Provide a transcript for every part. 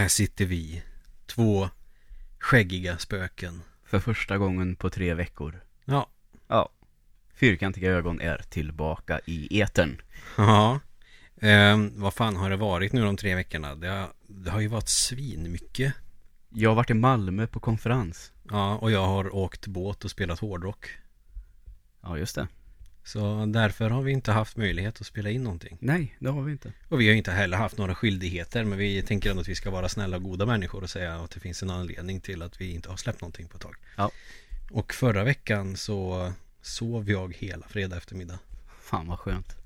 Här sitter vi. Två skäggiga spöken. För första gången på tre veckor. Ja. Ja. Fyrkantiga ögon är tillbaka i etern. Ja. Ehm, vad fan har det varit nu de tre veckorna? Det har, det har ju varit svin mycket. Jag har varit i Malmö på konferens. Ja, och jag har åkt båt och spelat hårdrock. Ja, just det. Så därför har vi inte haft möjlighet att spela in någonting. Nej, det har vi inte. Och vi har inte heller haft några skyldigheter men vi tänker ändå att vi ska vara snälla och goda människor och säga att det finns en anledning till att vi inte har släppt någonting på ett tag. Ja. Och förra veckan så sov jag hela fredag eftermiddag. Fan vad skönt.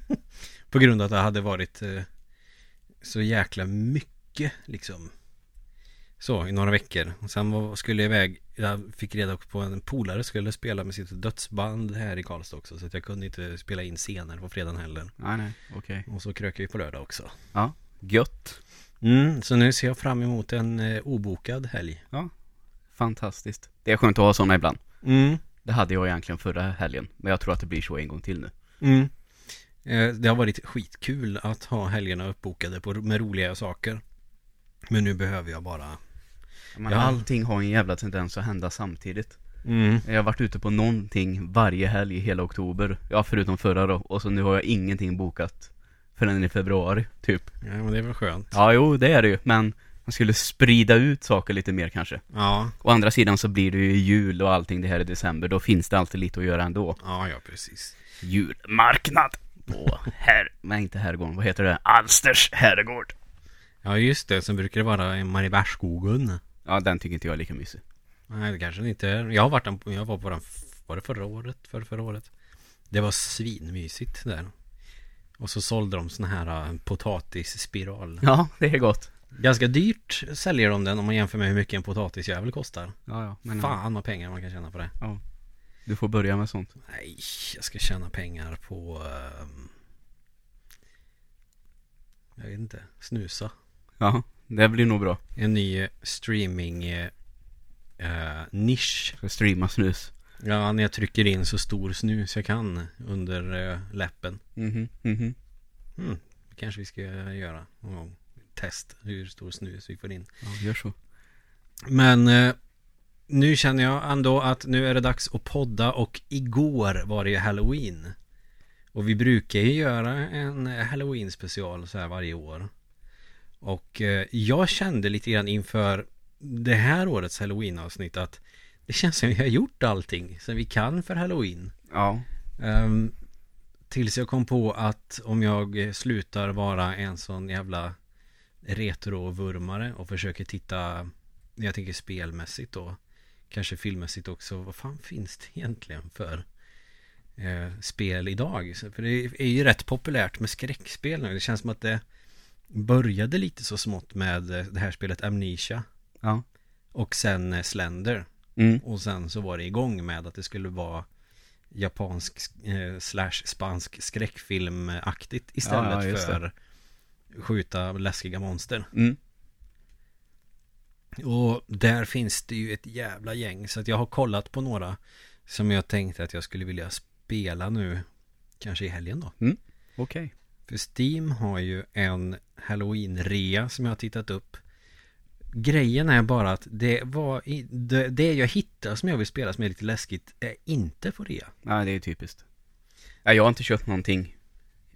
På grund av att det hade varit eh, så jäkla mycket liksom. Så i några veckor. Och sen var, skulle jag iväg. Jag fick reda på en polare skulle spela med sitt dödsband här i Karlstad också. Så att jag kunde inte spela in scener på fredagen heller. Nej, nej, okej. Och så krökade vi på lördag också. Ja, gött. Mm, så nu ser jag fram emot en eh, obokad helg. Fantastiskt. Det är skönt att ha sådana ibland. Mm. Det hade jag egentligen förra helgen. Men jag tror att det blir så en gång till nu. Mm. Eh, Det har varit skitkul att ha helgerna uppbokade på, med roliga saker. Men nu behöver jag bara... Men Ja. allting har en jävla tendens att hända samtidigt. Mm. Jag har varit ute på någonting varje helg i hela oktober. Ja, förutom förra då. Och så nu har jag ingenting bokat förrän i februari, typ. Ja, men det är väl skönt. Ja, jo, det är det ju. Men man skulle sprida ut saker lite mer kanske. Ja, Å andra sidan så blir det ju jul och allting det här i december. Då finns det alltid lite att göra ändå. ja, ja precis. Julmarknad på här... Nej, inte herrgården. Vad heter det? Alsters herrgård. Ja, just det. Sen brukar det vara i Mariebergsskogen. Ja, den tycker inte jag är lika mysig. Nej, det kanske inte är. Jag har varit den, jag var på den, var det förra året? För förra året? Det var svinmysigt där. Och så sålde de sån här äh, potatisspiral. Ja, det är gott. Ganska dyrt säljer de den om man jämför med hur mycket en potatisjävel kostar. Ja, ja. Men Fan vad pengar man kan tjäna på det. du får börja med sånt. Nej, jag ska tjäna pengar på... ehm, jag vet inte. Snusa. Ja, det blir nog bra. En ny streaming eh, eh, nisch. Ska streama snus. Ja, när jag trycker in så stor snus jag kan under eh, läppen. Mhm, mhm. Det kanske vi ska göra någon gång. Test hur stor snus vi får in. Ja, gör så. Men eh, nu känner jag ändå att nu är det dags att podda och igår var det ju Halloween. Och vi brukar ju göra en Halloween special så här varje år. Och eh, jag kände lite grann inför det här årets Halloween avsnitt att det känns som vi har gjort allting som vi kan för Halloween. Ja. Ehm, tills jag kom på att om jag slutar vara en sån jävla retrovurmare och försöker titta, jag tänker spelmässigt då, kanske filmmässigt också, vad fan finns det egentligen för eh, spel idag? För det är ju rätt populärt med skräckspel nu. Det känns som att det började lite så smått med eh, det här spelet Amnesia Ja. och sen eh, Slender. Mm. Och sen så var det igång med att det skulle vara japansk eh, slash spansk skräckfilmaktigt istället Ja, för skjuta läskiga monster. Mm. Och där finns det ju ett jävla gäng så att jag har kollat på några som jag tänkte att jag skulle vilja spela nu kanske i helgen då. Okej. För Steam har ju en Halloween-rea som jag har tittat upp. Grejen är bara att det var det, det jag hittar som jag vill spela som är lite läskigt är inte på rea. Ja, det är typiskt. Ja, jag har inte köpt någonting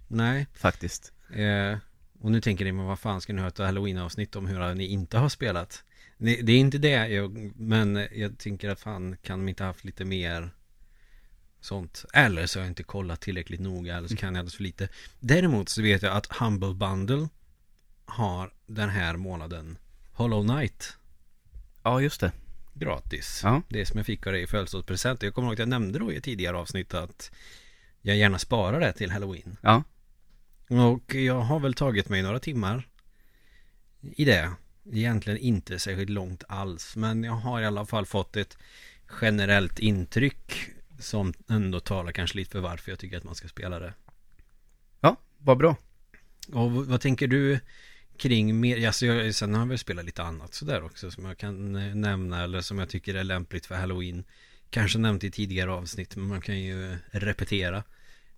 Nej. faktiskt. Eh, och nu tänker ni, men vad fan ska ni ha ett Halloween-avsnitt om hur ni inte har spelat? Det, det är inte det, jag, men jag tänker att fan kan de inte haft lite mer sånt? Eller så har jag inte kollat tillräckligt noga, eller så kan jag alldeles för lite. Däremot så vet jag att Humble Bundle har den här månaden Hollow Knight Ja, just det. gratis. Ja. Det som jag fick av dig i födelsedagspresent. Jag kommer ihåg att jag nämnde då i ett tidigare avsnitt att jag gärna sparar det till Halloween. Ja. Och jag har väl tagit mig några timmar i det. Egentligen inte särskilt långt alls. Men jag har i alla fall fått ett generellt intryck som ändå talar kanske lite för varför jag tycker att man ska spela det. Ja, vad bra. Och vad tänker du kring mer? Alltså jag, sen har jag väl spelat lite annat sådär också som jag kan eh, nämna eller som jag tycker är lämpligt för Halloween. Kanske nämnt i tidigare avsnitt men man kan ju repetera.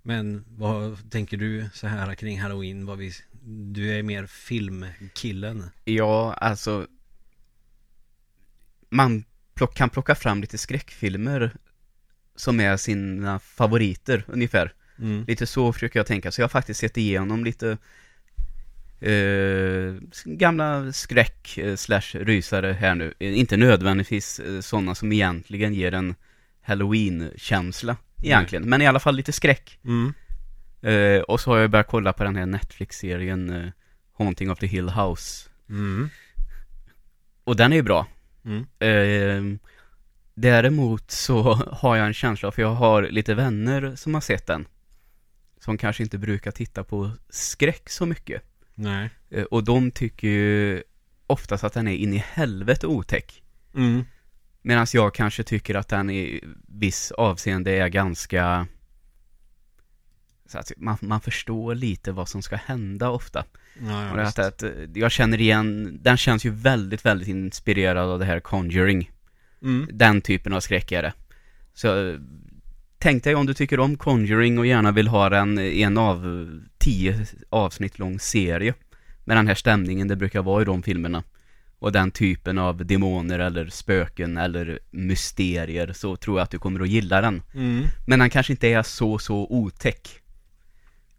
Men vad tänker du så här kring Halloween? Vad vi du är mer filmkillen. Ja, alltså Man plock, kan plocka fram lite skräckfilmer Som är sina favoriter ungefär Mm. Lite så försöker jag tänka, så jag har faktiskt sett igenom lite eh, Gamla skräck eh, slash rysare här nu Eh, Inte nödvändigtvis eh, sådana som egentligen ger en Halloween-känsla Egentligen, men i alla fall lite skräck Mm. Eh, och så har jag börjat kolla på den här Netflix-serien eh, Haunting of the Hill House Mm. Och den är ju bra Mm. eh, Däremot så har jag en känsla, för jag har lite vänner som har sett den Som kanske inte brukar titta på skräck så mycket Nej. eh, Och de tycker ju oftast att den är in i helvete otäck Mm. Medan jag kanske tycker att den i viss avseende är ganska så att man, man förstår lite vad som ska hända ofta. Ja, ja, att, jag känner igen, den känns ju väldigt, väldigt inspirerad av det här Conjuring. Mm. Den typen av skräck är det. Så tänk dig om du tycker om Conjuring och gärna vill ha en, en av tio avsnitt lång serie. Med den här stämningen det brukar vara i de filmerna. Och den typen av demoner eller spöken eller mysterier så tror jag att du kommer att gilla den. Mm. Men den kanske inte är så, så otäck.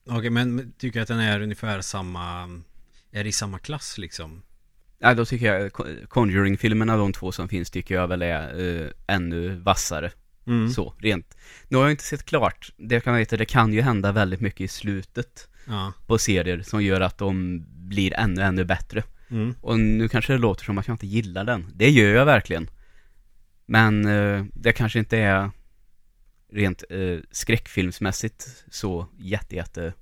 Okej, men tycker att den är ungefär samma Är i samma klass liksom? Ja, då tycker jag Con- Conjuring-filmerna, de två som finns, tycker jag väl är eh, ännu vassare. Mm. Så, rent. Nu har jag inte sett klart. Det kan veta, det kan ju hända väldigt mycket i slutet Ja. på serier som gör att de blir ännu, ännu bättre. Mm. Och nu kanske det låter som att jag inte gillar den. Det gör jag verkligen. Men eh, det kanske inte är rent eh, skräckfilmsmässigt så jätte, jätte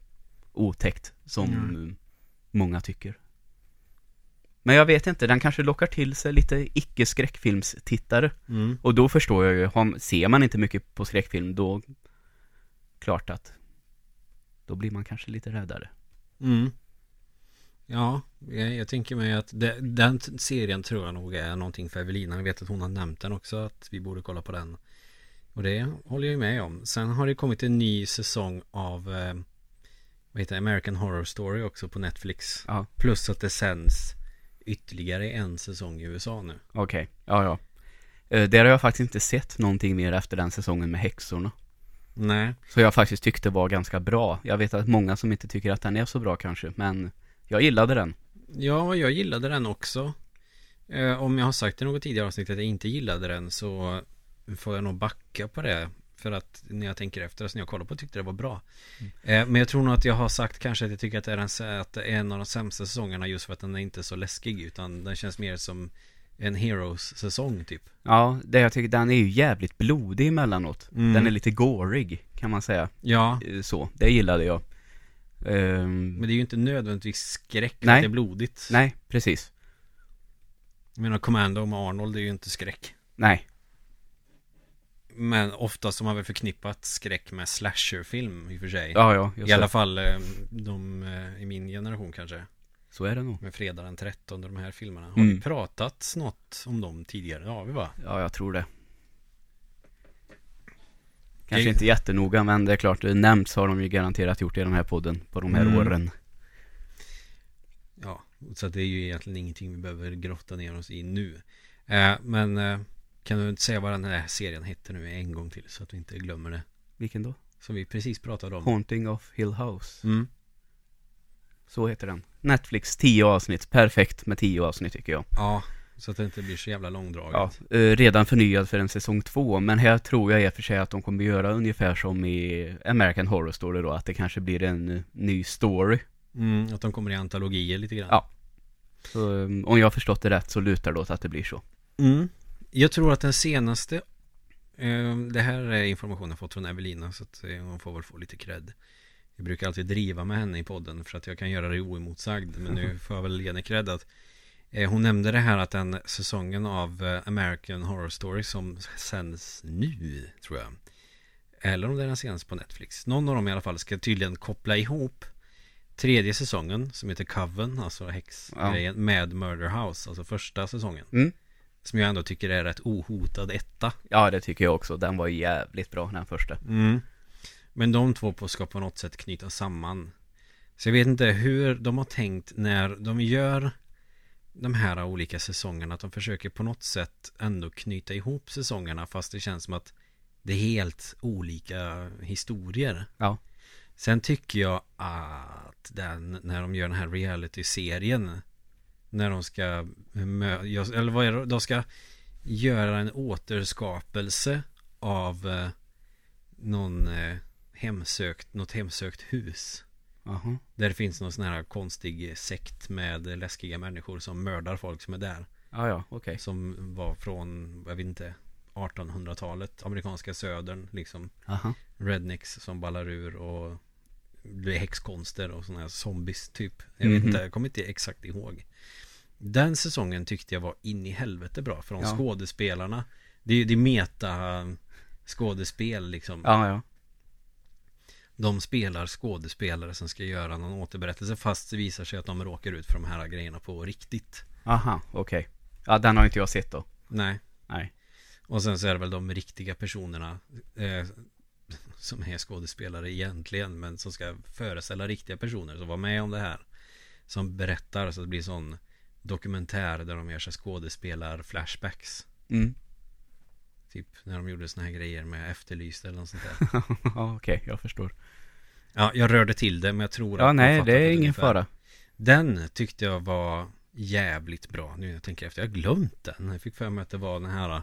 otäckt som Mm. eh, många tycker. Men jag vet inte, den kanske lockar till sig lite icke-skräckfilmstittare. Mm. Och då förstår jag ju, har- ser man inte mycket på skräckfilm då klart att då blir man kanske lite räddare. Mm. Ja, jag, jag tänker mig att det, den serien tror jag nog är någonting för Evelina. Jag vet att hon har nämnt den också, att vi borde kolla på den. Och det håller jag ju med om. Sen har det kommit en ny säsong av eh, vad heter? American Horror Story också på Netflix. Ja. Plus att det sänds ytterligare en säsong i USA nu. Okej, ja ja. Eh, Där har jag faktiskt inte sett någonting mer efter den säsongen med häxorna. Nej. Så jag faktiskt tyckte var ganska bra. Jag vet att många som inte tycker att den är så bra kanske, men jag gillade den. Ja, jag gillade den också. Eh, om jag har sagt i något tidigare avsnitt att jag inte gillade den så får jag nog backa på det. För att när jag tänker efter, så när jag kollade på tyckte det var bra. Eh, men jag tror nog att jag har sagt kanske att jag tycker att det, är en, att det är en av de sämsta säsongerna just för att den är inte så läskig. Utan den känns mer som en Heroes-säsong typ. Ja, det jag tycker, den är ju jävligt blodig emellanåt. Mm. Den är lite gorig, kan man säga. Ja, Eh, Så, det gillade jag. Ehm, men det är ju inte nödvändigtvis skräck Nej. att det är blodigt. nej, precis. Jag menar Commando med Arnold är ju inte skräck. Nej, Men oftast har man väl förknippat skräck med slasherfilm i och för sig. ja, ja. I alla fall eh, de eh, i min generation kanske. Så är det nog. Med Fredag den 13 och de här filmerna. Har Mm. vi pratat något om dem tidigare? Ja, vi va? Ja, jag tror det. Kanske Det- inte jättenoga, men det är klart, eh, nämnts har de ju garanterat gjort i den här podden på de här Mm. åren. Ja, så det är ju egentligen ingenting vi behöver grotta ner oss i nu. Eh, men eh, kan du inte säga vad den här serien hette nu en gång till så att vi inte glömmer det? Vilken då? Som vi precis pratade om. Haunting of Hill House. Mm. Så heter den. Netflix, 10 avsnitt. Perfekt med 10 avsnitt tycker jag. Ja, så att det inte blir så jävla långdraget. Ja, eh, redan förnyad för en säsong två, men här tror jag i och för sig att de kommer göra ungefär som i American Horror Story då, att det kanske blir en eh, ny story. Mm, att de kommer i antologier lite grann. Ja. Så eh, om jag har förstått det rätt så lutar det åt att det blir så. Mm. Jag tror att den senaste eh, Det här är information jag fått från Evelina Så att eh, hon får väl få lite cred. Jag brukar alltid driva med henne i podden För att jag kan göra det oemotsagd Men nu får jag väl ge henne cred att eh, Hon nämnde det här att den säsongen av eh, American Horror Story Som sänds nu Tror jag Eller om det är den senaste på Netflix Någon av dem i alla fall ska tydligen koppla ihop Tredje säsongen som heter Coven Alltså häxgrejen Med Murder House Alltså första säsongen. Mm. Som jag ändå tycker är rätt ohotad etta. Ja, det tycker jag också. Den var jävligt bra, den första. Mm. Men de två på ska på något sätt knyta samman. Så jag vet inte hur de har tänkt när de gör de här olika säsongerna. Att de försöker på något sätt ändå knyta ihop säsongerna. Fast det känns som att det är helt olika historier. Ja. Sen tycker jag att den, när de gör den här reality-serien. När de ska, eller vad är det, de ska göra en återskapelse av eh, någon eh, hemsökt, något hemsökt hus. Jaha. Där det finns någon sån här konstig sekt med läskiga människor som mördar folk som är där. Ja, ja, okej. Som var från, jag vet inte, 1800-talet, amerikanska södern liksom. Aha. Rednecks som ballar ur och blir häxkonster och sådana här zombies typ. Jag vet Mhm. inte, jag kommer inte exakt ihåg. Den säsongen tyckte jag var in i helvete bra. För de Ja. skådespelarna, det är ju det meta skådespel liksom. Ja, ja. De spelar skådespelare som ska göra någon återberättelse fast det visar sig att de råkar ut för de här grejerna på riktigt. Aha, okej. Ja, den har inte jag sett då. Nej. Nej. Och sen så är det väl de riktiga personerna eh, som är skådespelare egentligen men som ska föreställa riktiga personer som var med om det här. Som berättar så det blir sån dokumentär där de gör sig skådespelar flashbacks. Mm. Typ när de gjorde såna här grejer med efterlyst eller något sånt där. ja, okej, jag förstår. Ja, jag rörde till det men jag tror Ja, att nej, det är ingen ungefär. fara. Den tyckte jag var jävligt bra nu när jag tänker efter. Jag har glömt den. Jag fick för mig att det var den här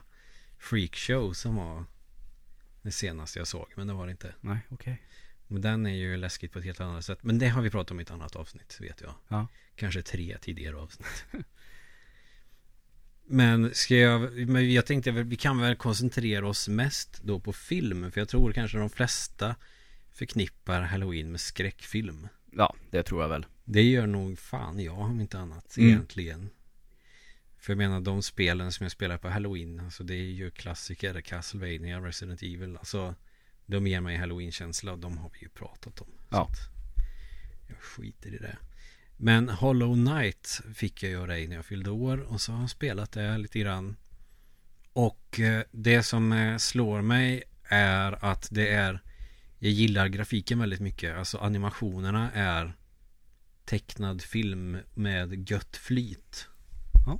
Freakshow som var det senaste jag såg. Men det var det inte. Nej, okej. Men den är ju läskigt på ett helt annat sätt. Men det har vi pratat om i ett annat avsnitt, vet jag. Ja. Kanske tre tidigare avsnitt. Men ska jag, men jag tänkte vi kan väl koncentrera oss mest då på film. För jag tror kanske de flesta förknippar Halloween med skräckfilm. Ja, det tror jag väl. Det gör nog fan jag om inte annat Mm. egentligen. För jag menar de spelen som jag spelar på Halloween. Alltså det är ju klassiker. Castlevania, Resident Evil. Alltså de ger mig Halloween-känsla och de har vi ju pratat om. Ja. jag skiter i det. Men Hollow Knight fick jag göra i när jag fyllde år. Och så har jag spelat det lite grann. Och eh, det som eh, slår mig är att det är Jag gillar grafiken väldigt mycket. Alltså animationerna är tecknad film med gött flyt. Ja.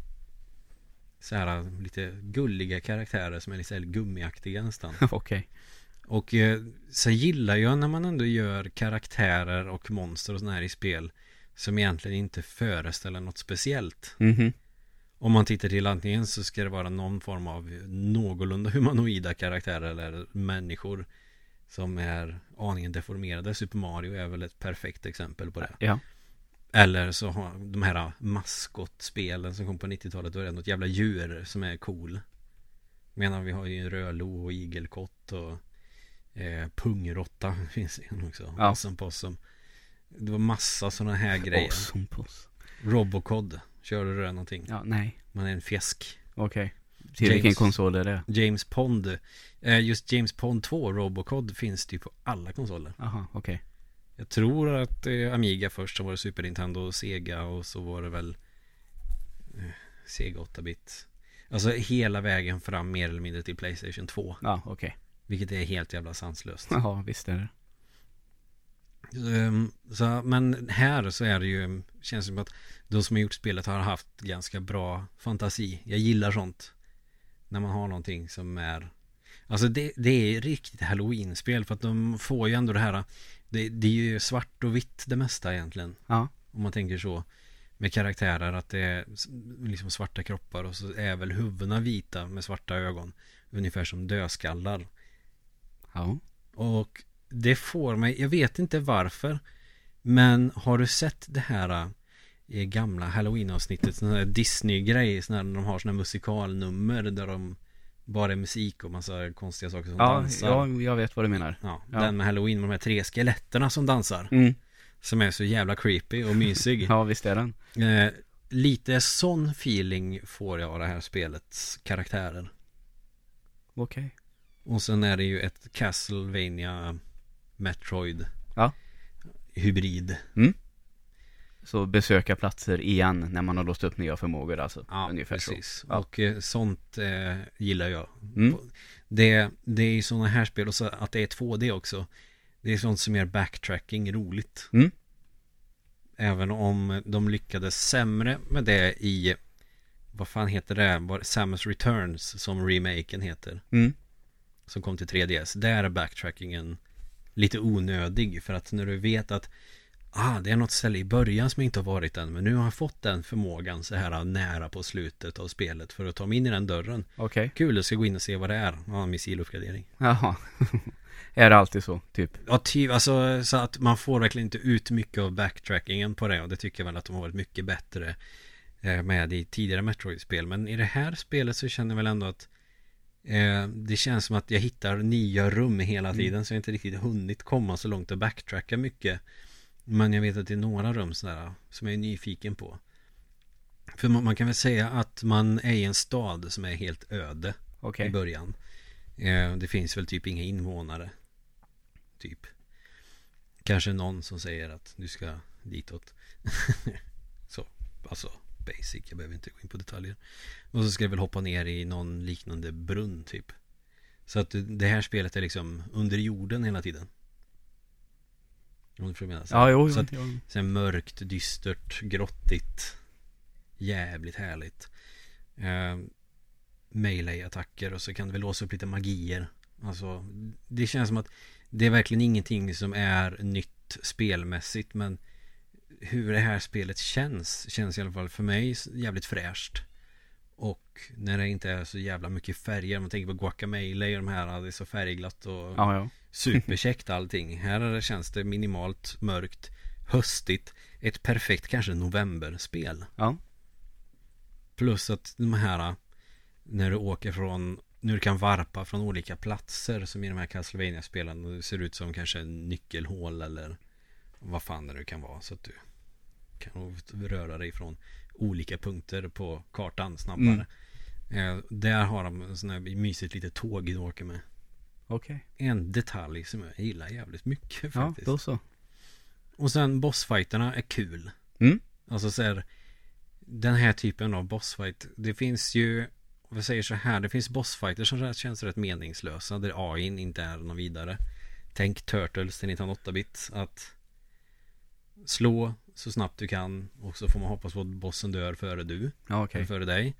Så här lite gulliga karaktärer som är lite gummiaktiga nästan. okej. Och eh, så gillar jag när man ändå gör karaktärer och monster och sådana här i spel som egentligen inte föreställer något speciellt. Mhm. Om man tittar till antingen så ska det vara någon form av någorlunda humanoida karaktärer eller människor som är aningen deformerade. Super Mario är väl ett perfekt exempel på det. Ja. Eller så har de här maskotspelen som kom på 90-talet. Då är det något jävla djur som är cool. Menar vi har ju en rödlo och igelkott och eh, pungrotta finns det en också. Ja. Possum possum. Det var massa sådana här grejer. Awesome puss. Robocod. Körde du det någonting? Ja, nej. Man är en fjäsk. Okej. Till James- vilken konsol är det? James Pond. Eh, just James Pond 2, Robocod, finns det ju på alla konsoler. Aha, okej. Jag tror att eh, Amiga först, så var det Super Nintendo och Sega och så var det väl eh, Sega 8-bit. Alltså hela vägen fram mer eller mindre till Playstation 2. Ja, okej. Vilket är helt jävla sanslöst. Ja, visst är det. Ehm, så, men här så är det ju, känns det som att de som har gjort spelet har haft ganska bra fantasi. Jag gillar sånt. När man har någonting som är Alltså det, det är riktigt halloween-spel för att de får ju ändå det här det, det är ju svart och vitt det mesta egentligen. Ja. Om man tänker så. Med karaktärer att det är liksom svarta kroppar och så är väl huvudena vita med svarta ögon. Ungefär som dödskallar. Ja. Och det får mig, jag vet inte varför. Men har du sett det här i gamla halloween-avsnittet? Sån här Disney-grej, sån här, när de har såna här musikalnummer där de bara är musik och massa konstiga saker som Ja, dansar. ja, jag vet vad du menar. Ja, Ja. den med halloween med de här tre skeletterna som dansar. Mm. Som är så jävla creepy och mysig. Ja, visst är den. eh, lite sån feeling får jag av det här spelets karaktärer. Okej. Och sen är det ju ett Castlevania Metroid Ja. Hybrid Så besöka platser igen när man har låst upp nya förmågor alltså. Ja, Ungefär precis så. Och eh, sånt eh, gillar jag Mm. det, det är ju sådana här spel och så att det är 2D också Det är sånt som gör backtracking roligt Mm. Även om de lyckades sämre med det i Vad fan heter det? Samus Returns som remaken heter Mm. Som kom till 3DS Där är backtrackingen Lite onödig för att när du vet att Ah, det är något ställe i början som inte har varit än Men nu har jag fått den förmågan så här nära på slutet av spelet För att ta mig in i den dörren Okej. Kul, jag ska gå in och se vad det är Ja, missiluppgradering Jaha. är det alltid så, typ? Ja, typ, alltså så att man får verkligen inte ut mycket av backtrackingen på det och det tycker jag väl att de har varit mycket bättre eh, med i tidigare Metroid-spel. Men i det här spelet så känner jag väl ändå att eh, det känns som att jag hittar nya rum hela Mm. tiden så jag inte riktigt hunnit komma så långt och backtracka mycket. Men jag vet att det är några rum sådär som jag är nyfiken på. För man, man kan väl säga att man är i en stad som är helt öde Okej. i början. Eh, det finns väl typ inga invånare. Typ. Kanske någon som säger att du ska ditåt. så, alltså basic. Jag behöver inte gå in på detaljer. Och så ska jag väl hoppa ner i någon liknande brunn typ. Så att det här spelet är liksom under jorden hela tiden. Om du förstår. Ja, jo, Så jo, att jo. Sen mörkt, dystert, grottigt Jävligt härligt eh, Melee-attacker och så kan du väl låsa upp lite magier Alltså Det känns som att Det är verkligen ingenting som är nytt spelmässigt men Hur det här spelet känns Känns i alla fall för mig jävligt fräscht Och när det inte är så jävla mycket färger Man tänker på Guacamole och de här Det är så färgglatt och Ja, ja. Superkäckt allting. Här känns det minimalt mörkt, höstigt, ett perfekt kanske novemberspel. Ja. Plus att de här, när du åker från, du kan varpa från olika platser som i de här castlevania spelen det ser ut som kanske en nyckelhål eller vad fan det nu kan vara. Så att du kan röra dig från olika punkter på kartan snabbare. Eh, där har de sån här mysigt litet tåg du åker med. Okej. En detalj som jag gillar jävligt mycket Ja, faktiskt. då så. Och sen bossfighterna är kul. Mm. Alltså så här, Den här typen av bossfight. Det finns ju, om vi säger så här. Det finns bossfighter som känns rätt meningslösa. Där AIn inte är någon vidare. Tänk Turtles till 1908-bit. Att slå så snabbt du kan. Och så får man hoppas på att bossen dör före du. Ja. Eller före dig.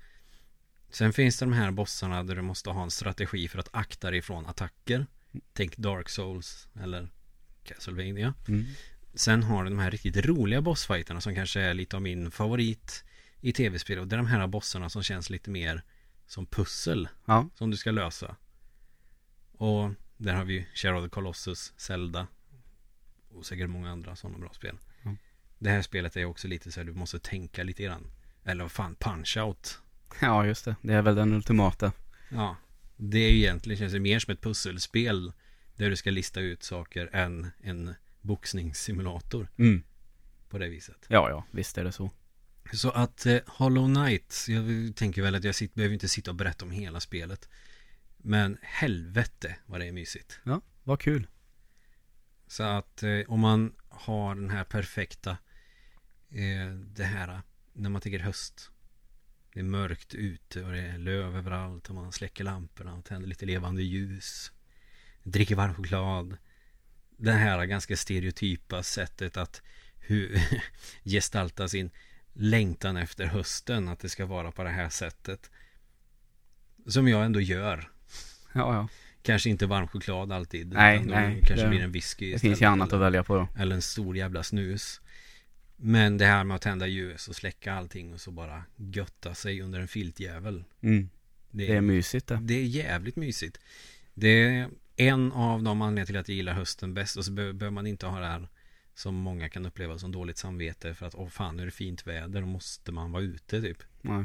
Sen finns det de här bossarna där du måste ha en strategi för att akta dig från attacker. Tänk Dark Souls eller Castlevania. Mm. Sen har du de här riktigt roliga bossfighterna som kanske är lite av min favorit i tv-spel. Och det är de här bossarna som känns lite mer som pussel Ja. som du ska lösa. Och där har vi Shadow of the Colossus, Zelda och säkert många andra sådana bra spel. Det här spelet är också lite så här, du måste tänka lite grann. Eller vad fan, Punch-Out. Ja, just det. Det är väl den ultimata. Ja, det är ju egentligen känns det mer som ett pusselspel där du ska lista ut saker än en boxningssimulator Mm. på det viset. Ja, ja. Visst är det så. Så att eh, Hollow Knight, jag tänker väl att jag sitter, behöver inte sitta och berätta om hela spelet. Men helvete vad det är mysigt. Ja, vad kul. Så att eh, om man har den här perfekta, det här när man tänker höst. Det är mörkt ute och det är löv överallt och man släcker lamporna och tänder lite levande ljus. Dricker varm choklad. Det här ganska stereotypa sättet att hur gestalta sin längtan efter hösten. Att det ska vara på det här sättet. Som jag ändå gör. Ja, ja. Kanske inte varm choklad alltid. Nej, nej, Kanske det- blir en whisky Det istället, finns ju annat eller- att välja på då. eller en stor jävla snus. Men det här med att tända ljus och släcka allting och så bara götta sig under en filtjävel. Mm. Det Det är mysigt det. det är jävligt mysigt. Det är en av de anledningarna till att jag gillar hösten bäst. Och så be- behöver man inte ha det här som många kan uppleva som dåligt samvete. För att åh fan, nu är det fint väder. Då måste man vara ute typ. Nej.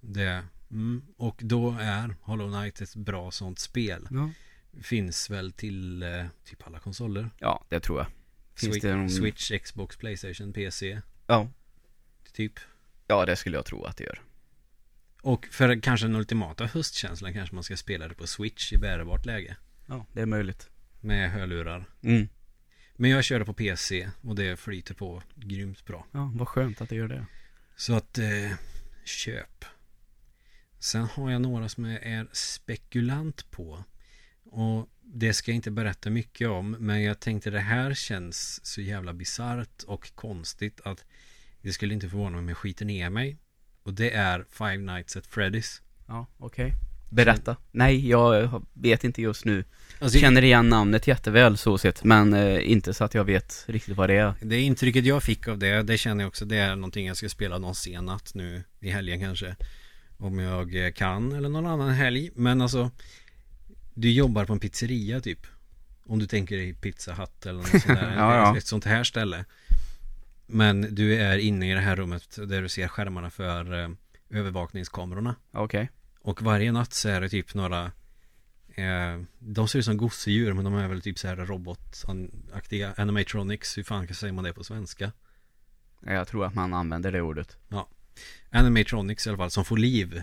Det, mm, och då är Hollow Knight ett bra sånt spel. Ja. Finns väl till eh, typ alla konsoler. ja, det tror jag. Finns Switch, det någon... Switch, Xbox, Playstation, PC. Ja. Typ. Ja, det skulle jag tro att det gör. Och för kanske den ultimata höstkänslan kanske man ska spela det på Switch i bärbart läge. Ja, det är möjligt. Med hörlurar. Mm. Men jag kör det på PC och det flyter på grymt bra. Ja, vad skönt att det gör det. Så att eh, köp. Sen har jag några som jag är spekulant på. Och det ska jag inte berätta mycket om men jag tänkte det här känns så jävla bisarrt och konstigt att det skulle inte förvåna mig om jag skiter ner mig. Och det är Five Nights at Freddy's. Ja, okej. Berätta. Nej, jag vet inte just nu. Alltså, Känner igen namnet jätteväl så sett, men eh, inte så att jag vet riktigt vad det är. Det intrycket jag fick av det, det känner jag också, det är någonting jag ska spela någon sen natt nu i helgen kanske. Om jag eh, kan eller någon annan helg. Men alltså, du jobbar på en pizzeria typ. Om du tänker dig Pizza Hut eller något sånt där. Ja, ja. Ett sånt här ställe. Men du är inne i det här rummet där du ser skärmarna för eh, övervakningskamerorna. Okej. Och varje natt så är det typ några eh, De ser ut som gosedjur men de är väl typ så här robotaktiga Animatronics, hur fan säger man det på svenska? Jag tror att man använder det ordet. Animatronics i alla fall som får liv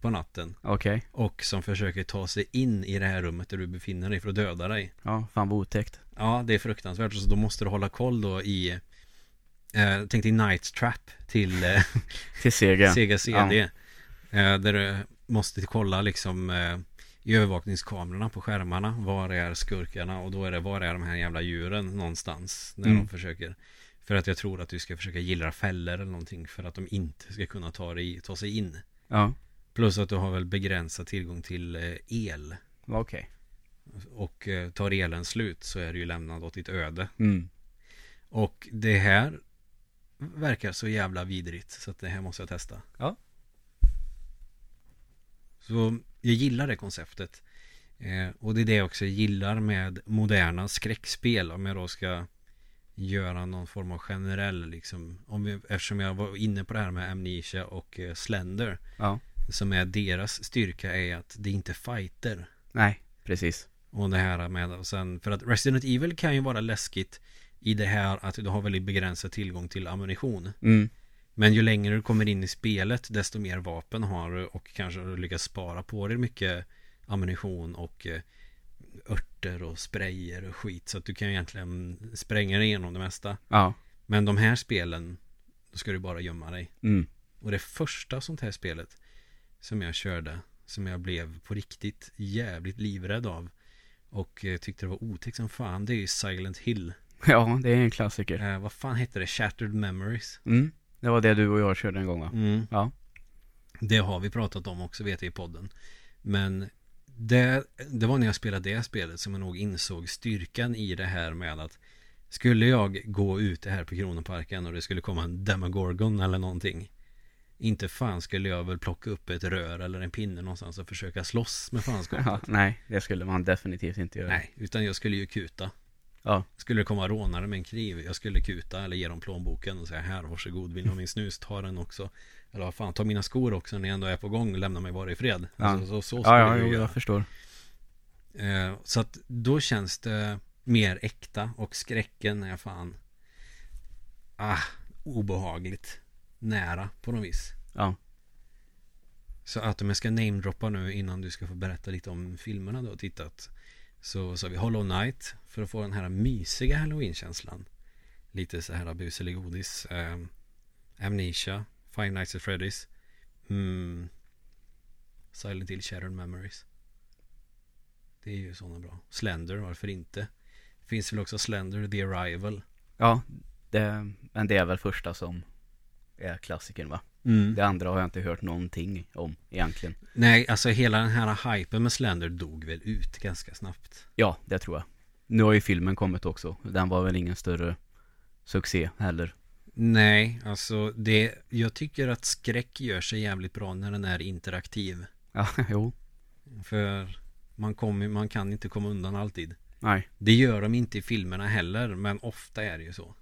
på natten. Okej. Och som försöker ta sig in i det här rummet där du befinner dig för att döda dig. Ja, fan vad otäckt. Ja, det är fruktansvärt. Så då måste du hålla koll då i eh, Tänk dig Night Trap till eh, Till Sega. Sega CD eh, Där du måste kolla liksom eh, I övervakningskamerorna på skärmarna. Var är skurkarna? Och då är det Var är de här jävla djuren någonstans? När Mm. de försöker. För att jag tror att du ska försöka gillra fällor eller någonting För att de inte ska kunna ta, dig, ta sig in. Ja, Plus att du har väl begränsad tillgång till eh, el okej. Och eh, tar elen slut så är du ju lämnad åt ditt öde Mm. Och det här Verkar så jävla vidrigt Så att det här måste jag testa Ja. Så jag gillar det konceptet eh, Och det är det jag också gillar med moderna skräckspel Om jag då ska Göra någon form av generell liksom om vi, Eftersom jag var inne på det här med Amnesia och eh, Slender Ja. Som är deras styrka är att det inte fighter Nej, precis. Och det här med och sen För att Resident Evil kan ju vara läskigt I det här att du har väldigt begränsad tillgång till ammunition Mm. Men ju längre du kommer in i spelet Desto mer vapen har du Och kanske du lyckas spara på dig mycket Ammunition och eh, Örter och sprayer och skit Så att du kan egentligen spränga dig igenom det mesta Ja. Men de här spelen Då ska du bara gömma dig Mm. Och det första sånt här spelet Som jag körde Som jag blev på riktigt jävligt livrädd av Och eh, tyckte det var otäckt som fan Det är ju Silent Hill Ja, det är en klassiker. eh, Vad fan hette det? Shattered Memories Mm. Det var det du och jag körde en gång va? mm. Ja. Det har vi pratat om också vet jag i podden Men det, det var när jag spelade det spelet som jag nog insåg styrkan i det här med att Skulle jag gå ute här på Kronoparken och det skulle komma en Demogorgon eller någonting Inte fan skulle jag väl plocka upp ett rör eller en pinne någonstans och försöka slåss med fanskapet ja. Nej, det skulle man definitivt inte göra. Nej, utan jag skulle ju kuta Ja. Skulle det komma rånare med en kniv Jag skulle kuta eller ge dem plånboken och säga här varsågod Vill ni ha min snus, ta den också Eller vad fan, ta mina skor också när jag ändå är på gång Lämna mig bara i fred Ja. alltså, så, så skulle Ja, ja, jag jo, jag förstår. eh, Så att då känns det mer äkta och skräcken är fan Ah, obehagligt Nära på något vis. Ja. Så att om jag ska namedroppa nu innan du ska få berätta lite om filmerna du har tittat Så sa vi Hollow Knight för att få den här mysiga halloween-känslan. Lite så här buseligodis eh, Amnesia Five Nights at Freddy's mm, Silent Hill Shattered Memories. Det är ju sådana bra. Slender, varför inte? Finns väl också Slender, The Arrival. Ja, det, men det är väl första som är klassikern va? mm. Det andra har jag inte hört någonting om egentligen. Nej, alltså hela den här hypen med Slender dog väl ut ganska snabbt Ja, det tror jag. Nu har ju filmen kommit också. Den var väl ingen större succé heller. Nej, alltså det, jag tycker att skräck gör sig jävligt bra när den är interaktiv. Ja, jo. För man, kommer, man kan inte komma undan alltid. Nej. Det gör de inte i filmerna heller, men ofta är det ju så.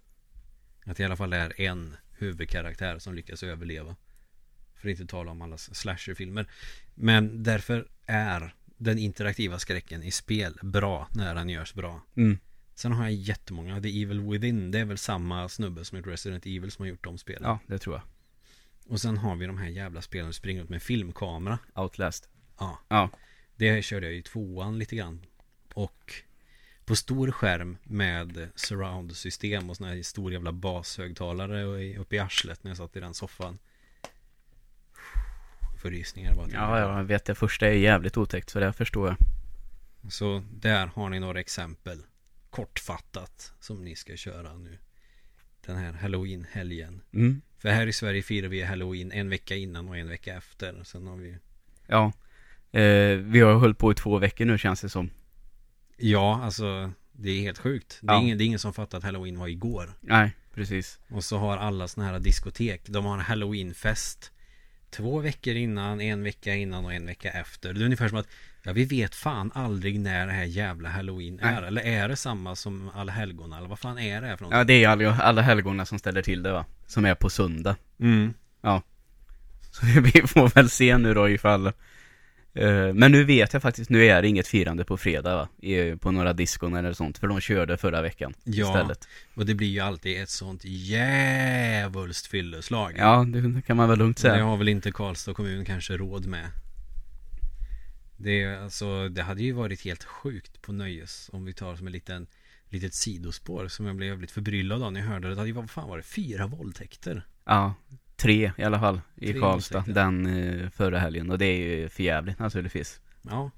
Att det i alla fall är en huvudkaraktär som lyckas överleva. För att inte tala om alla slasherfilmer. Men därför är den interaktiva skräcken i spel bra när den görs bra. Mm. Sen har jag jättemånga. The Evil Within, det är väl samma snubbe som gjort Resident Evil som har gjort de spelen. Ja, det tror jag. Och sen har vi de här jävla spelen som springer ut med filmkamera. Outlast. Ja. Ja. Det körde jag i tvåan lite grann. Och på stor skärm med surround-system och såna här stor jävla bashögtalare uppe i arslet när jag satt i den soffan. Får rysningar bara. till. Ja, jag vet det första är jävligt otäckt så det förstår jag. Så där har ni några exempel kortfattat som ni ska köra nu. Den här halloween-helgen. Mm. För här i Sverige firar vi halloween en vecka innan och en vecka efter. Sen har vi Ja. Eh, vi har hållit på i två veckor nu känns det som. Ja, alltså det är helt sjukt. Det är, Ja. ingen, det är ingen som fattar att halloween var igår. Nej, precis. Och så har alla såna här diskotek, de har en halloweenfest Två veckor innan, en vecka innan och en vecka efter Det är ungefär som att Ja vi vet fan aldrig när det här jävla halloween är Nej. Eller är det samma som alla helgona eller vad fan är det här för något? Ja, det är alla, alla helgona som ställer till det va? Som är på söndag. Mm. Så vi får väl se nu då ifall Men nu vet jag faktiskt, nu är det inget firande på fredag va? På några diskon eller sånt, för de körde förra veckan Ja. istället Och det blir ju alltid ett sånt djävulskt fylleslag Ja, det kan man väl lugnt Det säga har väl inte Karlstad kommun kanske råd med Det, alltså, det hade ju varit helt sjukt på nöjes Om vi tar som en liten Litet sidospår som jag blev jävligt förbryllad av när jag hörde det Det hade ju vad fan var det? Fyra våldtäkter Ja, tre i alla fall i Tre Karlstad våldtäkter. den eh, förra helgen och det är ju för jävligt naturligtvis. Ja.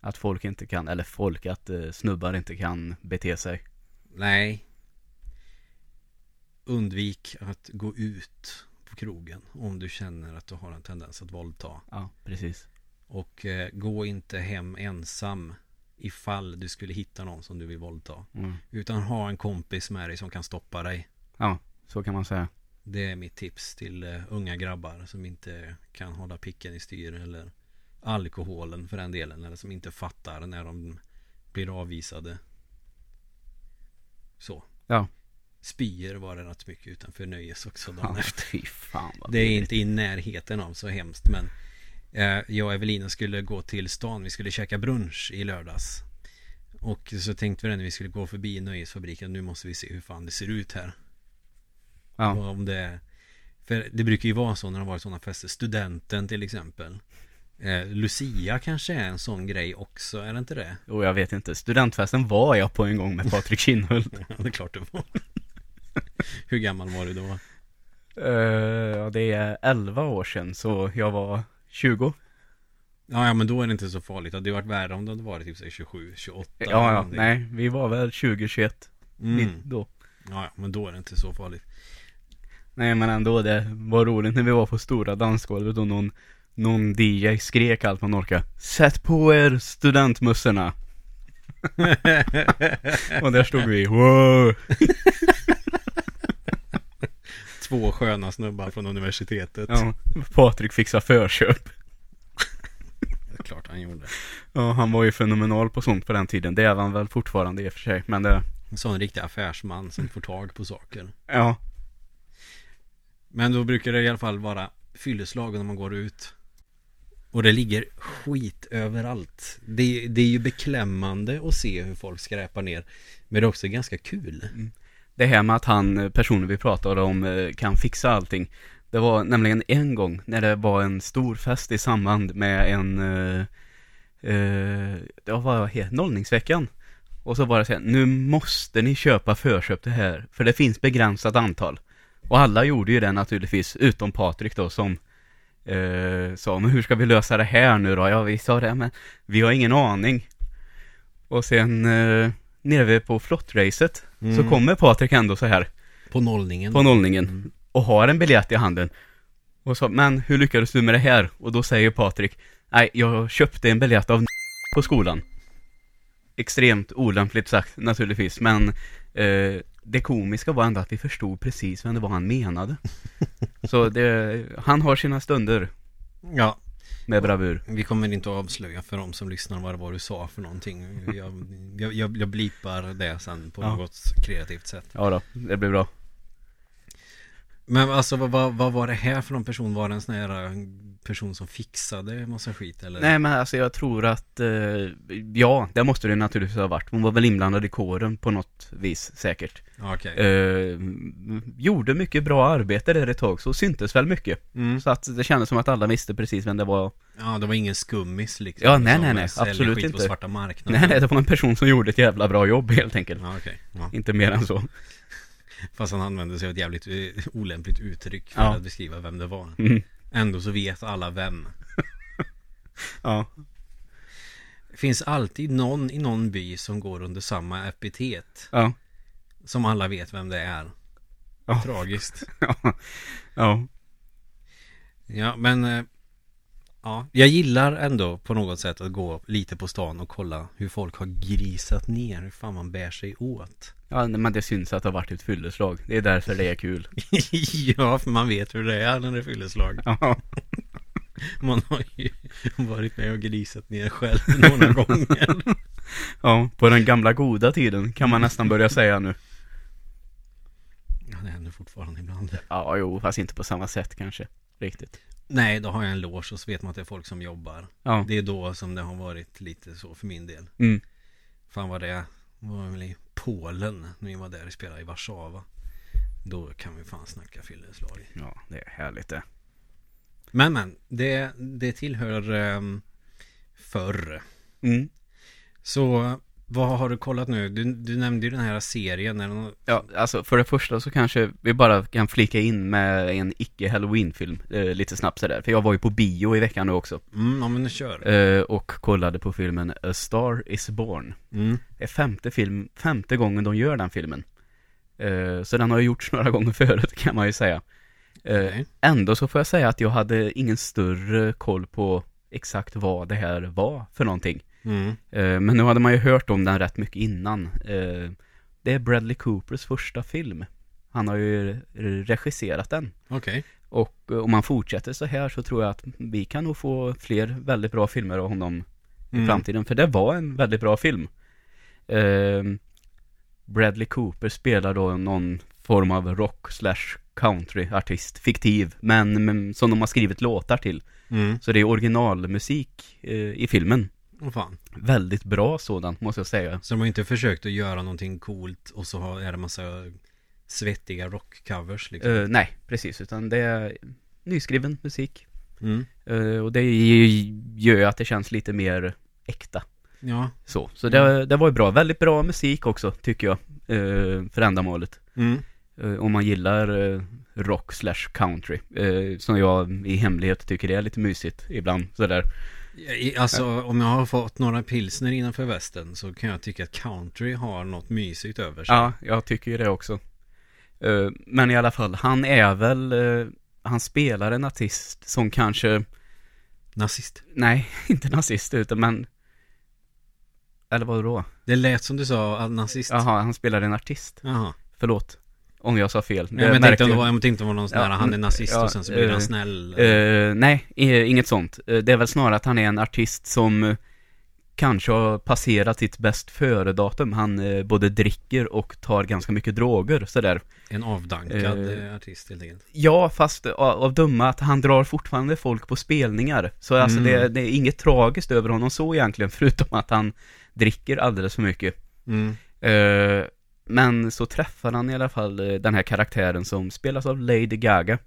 Att folk inte kan, eller folk, att eh, snubbar inte kan bete sig. Nej. Undvik att gå ut på krogen Om du känner att du har en tendens att våldta. Ja, precis. Och eh, gå inte hem ensam Ifall du skulle hitta någon som du vill våldta. Mm. Utan ha en kompis med dig som kan stoppa dig. Ja, så kan man säga Det är mitt tips till eh, unga grabbar som inte kan hålla picken i styr eller alkoholen för den delen eller som inte fattar när de blir avvisade. Så. Ja. Spyor var det rätt mycket utanför nöjes också dagen Ja, efter. fy fan vad Det är vidrigt. inte i närheten av så hemskt men eh, jag och Evelina skulle gå till stan. Vi skulle käka brunch i lördags. Och så tänkte vi när vi skulle gå förbi nöjesfabriken. Nu måste vi se hur fan det ser ut här. Ja, Och om det För det brukar ju vara så när det har varit sådana fester. Studenten till exempel. Eh, Lucia kanske är en sån grej också, är det inte det? och jag vet inte, studentfesten var jag på en gång med Patrik Kinnhult Ja, det är klart det var. Hur gammal var du då? Ja, det är 11 år sedan, så jag var 20 Ja, ja men då är det inte så farligt. Det hade varit värre om det hade varit typ så här 27, 28 Ja, ja, nej, vi var väl 20, 21 mm. då ja, men då är det inte så farligt. Nej men ändå, det var roligt när vi var på stora dansgolvet och någon Någon DJ skrek allt man orkade Sätt på er studentmössorna! Och där stod vi, wow! Två sköna snubbar från universitetet. Ja, Patrik fixar förköp. Det är klart han gjorde. Ja, han var ju fenomenal på sånt på den tiden. Det är han väl fortfarande i och för sig, men det En sån riktig affärsman som får tag på saker Ja, Men då brukar det i alla fall vara fylleslag när man går ut. Och det ligger skit överallt. Det, det är ju beklämmande att se hur folk skräpar ner. Men det är också ganska kul. det här med att han, personen vi pratade om, eh, kan fixa allting Det var nämligen en gång när det var en stor fest i samband med en eh, eh, Det var he- nollningsveckan Och så så här, nu måste ni köpa förköp det här För det finns begränsat antal Och alla gjorde ju det naturligtvis, utom Patrik då som eh, Sa, men hur ska vi lösa det här nu då? Ja vi sa det, men vi har ingen aning Och sen eh, Nere på flottracet Så Mm. kommer Patrik ändå så här På nollningen. på nollningen Mm. och har en biljett i handen. Och så, men hur lyckades du med det här? Och då säger Patrik, nej, jag köpte en biljett av på skolan. Extremt olämpligt sagt naturligtvis, men eh, det komiska var ändå att vi förstod precis vem det var han menade. Så det, han har sina stunder Ja, med bravur. vi kommer inte att avslöja för de som lyssnar vad det var du sa för någonting. Jag, jag, jag, blipar det sen på Ja. något kreativt sätt. Ja då, det blir bra. Men alltså vad, vad, vad var det här för någon person? Var det en sån här eh, person som fixade massa skit eller? Nej men alltså jag tror att, eh, ja, det måste det naturligtvis ha varit. Hon var väl inblandad i kåren på något vis säkert. Okej. Eh, gjorde mycket bra arbete där ett tag, så syntes väl mycket. Mm. Så att det kändes som att alla visste precis vem det var. Ja, det var ingen skummis liksom. Ja, nej, nej, nej, absolut skit på inte. svarta marknaden. Nej, nej, det var en person som gjorde ett jävla bra jobb helt enkelt. Ja, okej. Ja. Inte mer än så. Fast han använde sig av ett jävligt eh, olämpligt uttryck för Ja. att beskriva vem det var. Mm. Ändå så vet alla vem. Ja. Finns alltid någon i någon by som går under samma epitet. Ja. Som alla vet vem det är. Ja. Tragiskt. ja. Ja. Ja, men eh, Ja, jag gillar ändå på något sätt att gå lite på stan och kolla hur folk har grisat ner, hur fan man bär sig åt. Ja, men det syns att det har varit ett fylleslag. Det är därför det är kul. ja, för man vet hur det är när det är fylleslag. Ja. Man har ju varit med och grisat ner själv några gånger. ja, på den gamla goda tiden kan man nästan börja säga nu. Ja, det händer fortfarande ibland. Ja, jo, fast inte på samma sätt kanske. Riktigt. Nej, då har jag en loge och så vet man att det är folk som jobbar. Ja. Det är då som det har varit lite så för min del. Mm. Fan vad det. Var väl i Polen när vi var där och spelade i Warszawa. Då kan vi fan snacka fylleslag. Ja, det är härligt det. Men men, det, det tillhör um, förr. Mm. Så vad har du kollat nu? Du, du nämnde ju den här serien. Någon... Ja, alltså för det första så kanske vi bara kan flika in med en icke-halloween-film eh, lite snabbt sådär. För jag var ju på bio i veckan nu också. Mm, ja men kör. Eh, och kollade på filmen A Star Is Born. Mm. Det är femte, film, femte gången de gör den filmen. Eh, så den har ju gjorts några gånger förut kan man ju säga. Eh, Okej. Ändå så får jag säga att jag hade ingen större koll på exakt vad det här var för någonting. Mm. Eh, Men nu hade man ju hört om den rätt mycket innan. Eh, Det är Bradley Coopers första film. Han har ju regisserat den. Okej. Och eh, om man fortsätter så här så tror jag att vi kan nog få fler väldigt bra filmer av honom i Mm. framtiden. För det var en väldigt bra film. Bradley Cooper spelar då någon form av rock slash country artist, fiktiv, men, men som de har skrivit låtar till. Mm. Så det är originalmusik eh, i filmen. Åh fan. Väldigt bra sådant måste jag säga. Så de har inte försökt att göra någonting coolt och så har, är det massa svettiga rockcovers liksom. Eh, nej, precis, utan det är nyskriven musik. Mm. Eh, och det gör ju att det känns lite mer äkta. Ja. Så, så det, det var ju bra. Väldigt bra musik också, tycker jag, eh, för ändamålet. Mm. Eh, om man gillar rock slash country, som jag i hemlighet tycker det är lite mysigt ibland, sådär. Alltså om jag har fått några pilsner innanför västen så kan jag tycka att country har något mysigt över sig. Ja, jag tycker ju det också. Eh, men i alla fall, han är väl, eh, han spelar en artist som kanske, Nazist. nej, inte nazist utan men, eller vad då? Det lät som du sa att nazist. Jaha, han spelar en artist. Jaha. Förlåt, om jag sa fel. Ja, men tänkte om det var, jag tänkte om det var någon sån Ja, där, han är nazist ja, och sen så blir eh, han snäll. Eh, nej, inget sånt. Eh, det är väl snarare att han är en artist som kanske har passerat sitt bäst före-datum. Han både dricker och tar ganska mycket droger, sådär. en avdankad eh, artist helt enkelt. Ja, fast av, av dumma att han drar fortfarande folk på spelningar. Så alltså Mm. det, det är inget tragiskt över honom så egentligen, förutom att han dricker alldeles för mycket. Mm. Eh, men så träffar han i alla fall eh, den här karaktären som spelas av Lady Gaga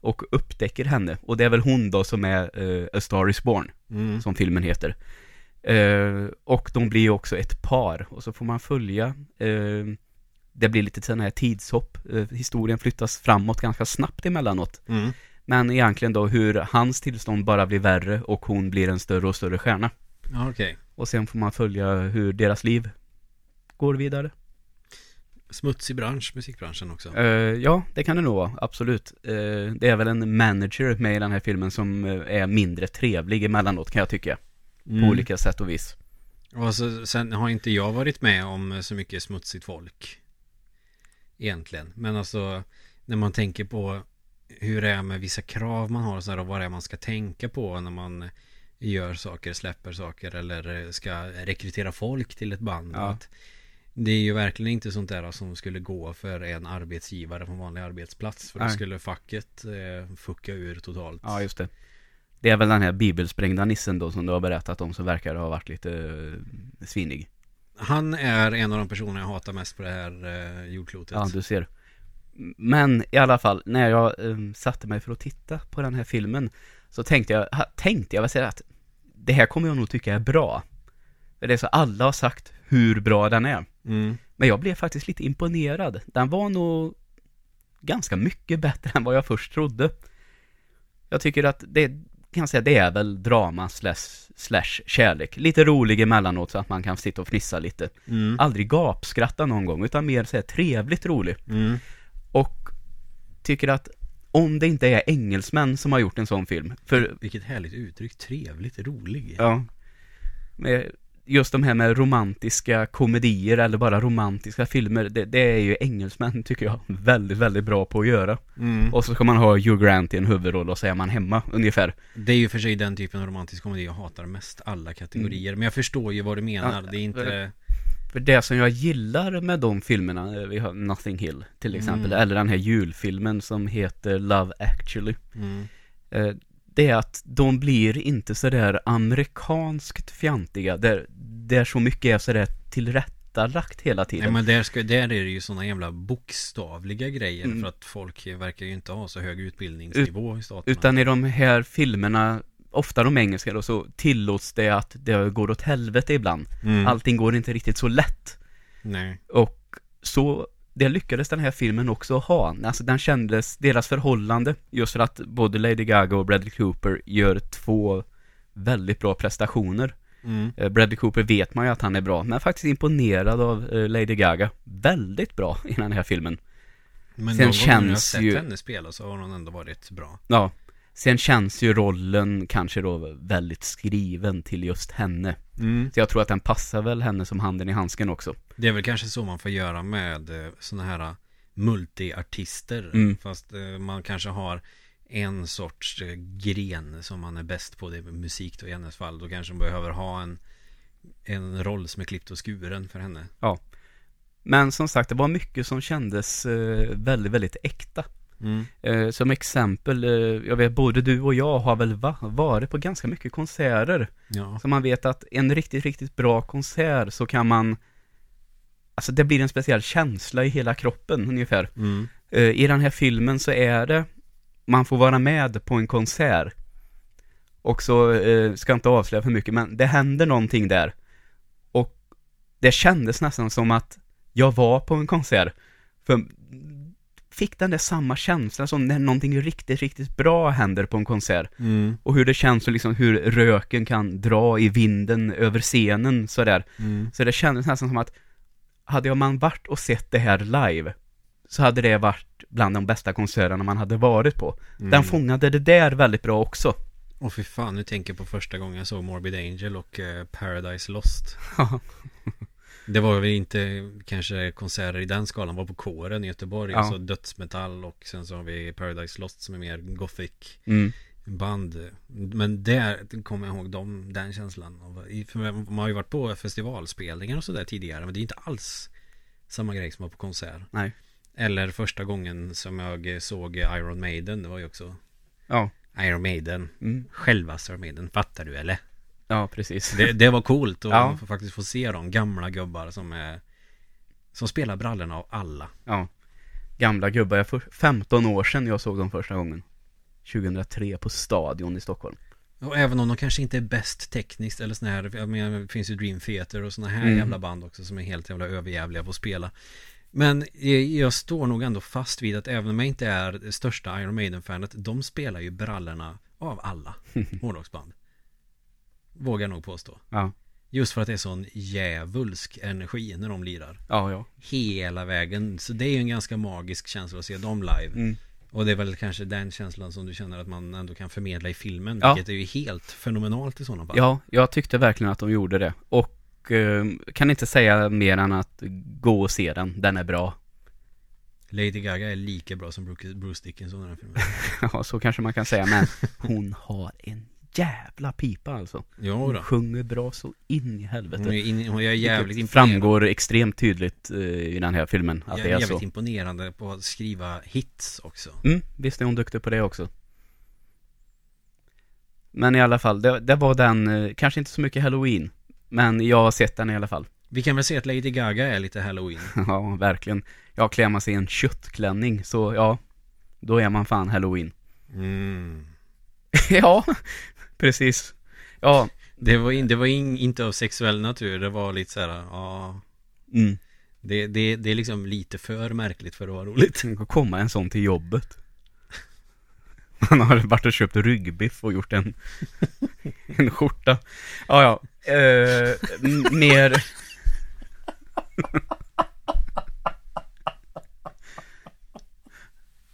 och upptäcker henne. Och det är väl hon då som är eh, A Star Is Born, Mm. som filmen heter. Eh, och de blir också ett par och så får man följa eh, det blir lite sån här tidshopp. Historien flyttas framåt ganska snabbt emellanåt. Mm. Men egentligen då hur hans tillstånd bara blir värre och hon blir en större och större stjärna. Okej. Och sen får man följa hur deras liv går vidare. Smutsig bransch, musikbranschen också. Eh, ja, det kan det nog vara, absolut. Eh, det är väl en manager med i den här filmen som eh, är mindre trevlig emellanåt kan jag tycka. Mm. På olika sätt och vis. Och så, sen har inte jag varit med om så mycket smutsigt folk. Egentligen. Men alltså när man tänker på hur det är med vissa krav man har och, så här, och vad det är man ska tänka på när man gör saker, släpper saker eller ska rekrytera folk till ett band. Ja. Att det är ju verkligen inte sånt där som skulle gå för en arbetsgivare på en vanlig arbetsplats. För då Nej. skulle facket eh, fucka ur totalt. Ja, just det. Det är väl den här bibelsprängda nissen då som du har berättat om som verkar ha varit lite eh, svinnig. Han är en av de personer jag hatar mest på det här eh, jordklotet. Ja, du ser. Men i alla fall, när jag eh, satte mig för att titta på den här filmen så tänkte jag, ha, tänkte jag väl säga att det här kommer jag nog tycka är bra. För det är så alla har sagt hur bra den är. Mm. Men jag blev faktiskt lite imponerad. Den var nog ganska mycket bättre än vad jag först trodde. Jag tycker att det kan säga det är väl drama slash, slash kärlek. Lite rolig emellanåt så att man kan sitta och fnissa lite. Mm. Aldrig gapskratta någon gång, utan mer så här trevligt rolig. Mm. Och tycker att om det inte är engelsmän som har gjort en sån film, för Vilket härligt uttryck, trevligt, rolig. Ja. Med just de här med romantiska komedier eller bara romantiska filmer, det, det är ju engelsmän tycker jag väldigt, väldigt bra på att göra. Mm. Och så ska man ha Hugh Grant i en huvudroll och så är man hemma ungefär. Det är ju för sig den typen av romantisk komedi jag hatar mest alla kategorier. Men jag förstår ju vad du menar. Ja, det är inte... För det som jag gillar med de filmerna, eh, vi har Nothing Hill till exempel, Mm. eller den här julfilmen som heter Love Actually. Det är att de blir inte sådär amerikanskt fjantiga, där, där så mycket är sådär tillrättalagt hela tiden. Nej men där, ska, där är det ju sådana jävla bokstavliga grejer Mm. för att folk verkar ju inte ha så hög utbildningsnivå i staterna. Utan i de här filmerna, ofta de engelska då, så tillåts det att det går åt helvete ibland. mm. Allting går inte riktigt så lätt. Nej. Och så, det lyckades den här filmen också ha. Alltså den kändes, deras förhållande, just för att både Lady Gaga och Bradley Cooper gör två väldigt bra prestationer. Mm. Eh, Bradley Cooper vet man ju att han är bra, men faktiskt imponerad av eh, Lady Gaga. Väldigt bra i den här filmen. Men Sen de gånger jag har känns sett ju- henne spela så har hon ändå varit bra. Ja. Sen känns ju rollen kanske då väldigt skriven till just henne. Mm. Så jag tror att den passar väl henne som handen i handsken också. Det är väl kanske så man får göra med eh, såna här eh, multiartister. Mm. Fast eh, man kanske har en sorts gren som man är bäst på. Det är musik då i hennes fall. Då kanske man behöver ha en, en roll som är klippt och skuren för henne. Men som sagt, det var mycket som kändes väldigt, väldigt äkta. Mm. Eh, som exempel, eh, jag vet både du och jag har väl va- varit på ganska mycket konserter. Ja. Så man vet att en riktigt, riktigt bra konsert så kan man Alltså det blir en speciell känsla i hela kroppen ungefär. Mm. Eh, I den här filmen så är det Man får vara med på en konsert Och så, eh, ska inte avslöja för mycket men det händer någonting där Och det kändes nästan som att jag var på en konsert För fick den där samma känsla som när någonting riktigt, riktigt bra händer på en konsert Mm. och hur det känns och liksom hur röken kan dra i vinden över scenen sådär. Mm. Så det kändes nästan som att hade man varit och sett det här live så hade det varit bland de bästa konserterna man hade varit på. Mm. Den fångade det där väldigt bra också. Och för fan, nu tänker jag på första gången jag såg Morbid Angel och eh, Paradise Lost. Det var väl inte kanske konserter i den skalan, var på kåren i Göteborg. Ja. Alltså dödsmetall och sen så har vi Paradise Lost som är mer gothic mm. band. Men där kommer jag ihåg dem, den känslan. För man har ju varit på festivalspelningar och sådär tidigare, men det är inte alls samma grej som var på konsert. Nej. Eller första gången som jag såg Iron Maiden, det var ju också Ja. Iron Maiden. Mm. Självaste Iron Maiden, fattar du eller? Ja, precis. Det, det var coolt att Ja. faktiskt få se de gamla gubbar som är Som spelar brallorna av alla Ja. Gamla gubbar. Jag för 15 år sedan jag såg dem första gången. 2003 på Stadion i Stockholm. Och även om de kanske inte är bäst tekniskt eller sån här Jag menar, det finns ju Dream Theater och såna här Mm. jävla band också som är helt jävla överjävliga på att spela Men jag, jag står nog ändå fast vid att även om jag inte är det största Iron Maiden-fanet De spelar ju brallorna av alla hårdrocksband Vågar nog påstå Ja. Just för att det är sån djävulsk energi när de lirar Ja, ja. hela vägen. Så det är ju en ganska magisk känsla att se dem live. Mm. Och det är väl kanske den känslan som du känner att man ändå kan förmedla i filmen. Ja. Vilket är ju helt fenomenalt i sådana fall. Ja, jag tyckte verkligen att de gjorde det. Och eh, kan inte säga mer än att gå och se den. Den är bra. Lady Gaga är lika bra som Bruce, Dickinson i den filmen. Ja, så kanske man kan säga. Men hon har en jävla pipa alltså. Hon då. sjunger bra så in i helvete. Hon är, in, hon är jävligt Vilket imponerande. framgår extremt tydligt eh, i den här filmen att Jag det är är jävligt så. imponerande på att skriva hits också. Mm, visst är hon duktig på det också. Men i alla fall, det, det var den, eh, kanske inte så mycket halloween. Men jag har sett den i alla fall. Vi kan väl säga att Lady Gaga är lite halloween. ja, verkligen. Jag klär man sig i en köttklänning, så ja, då är man fan halloween. Mm. ja, precis. Ja, Det var, in, det var in, inte av sexuell natur. Det var lite så här, ja. mm. Det, det, det är liksom lite för märkligt för att vara roligt. Tänk att komma en sån till jobbet. Han har varit och köpt ryggbiff och gjort en, en skjorta. Ja, ja. Eh, mer...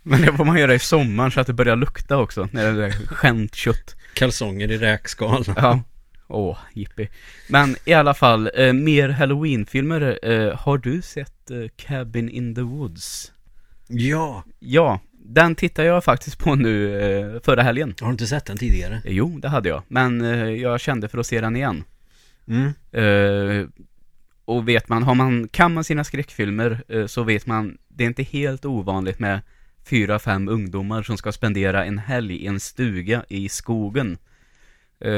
Men det får man göra i sommar så att det börjar lukta också, när det är skämt kött. Kalsonger i räkskal. Ja. Åh, jippi. Men i alla fall, eh, mer Halloween-filmer. Eh, har du sett eh, Cabin in the Woods? Ja! Ja, den tittar jag faktiskt på nu eh, förra helgen. Har du inte sett den tidigare? Eh, Jo, det hade jag. Men eh, jag kände för att se den igen. Mm. Och vet man, har man, kan man sina skräckfilmer så vet man, det är inte helt ovanligt med fyra, fem ungdomar som ska spendera en helg i en stuga i skogen. Eh,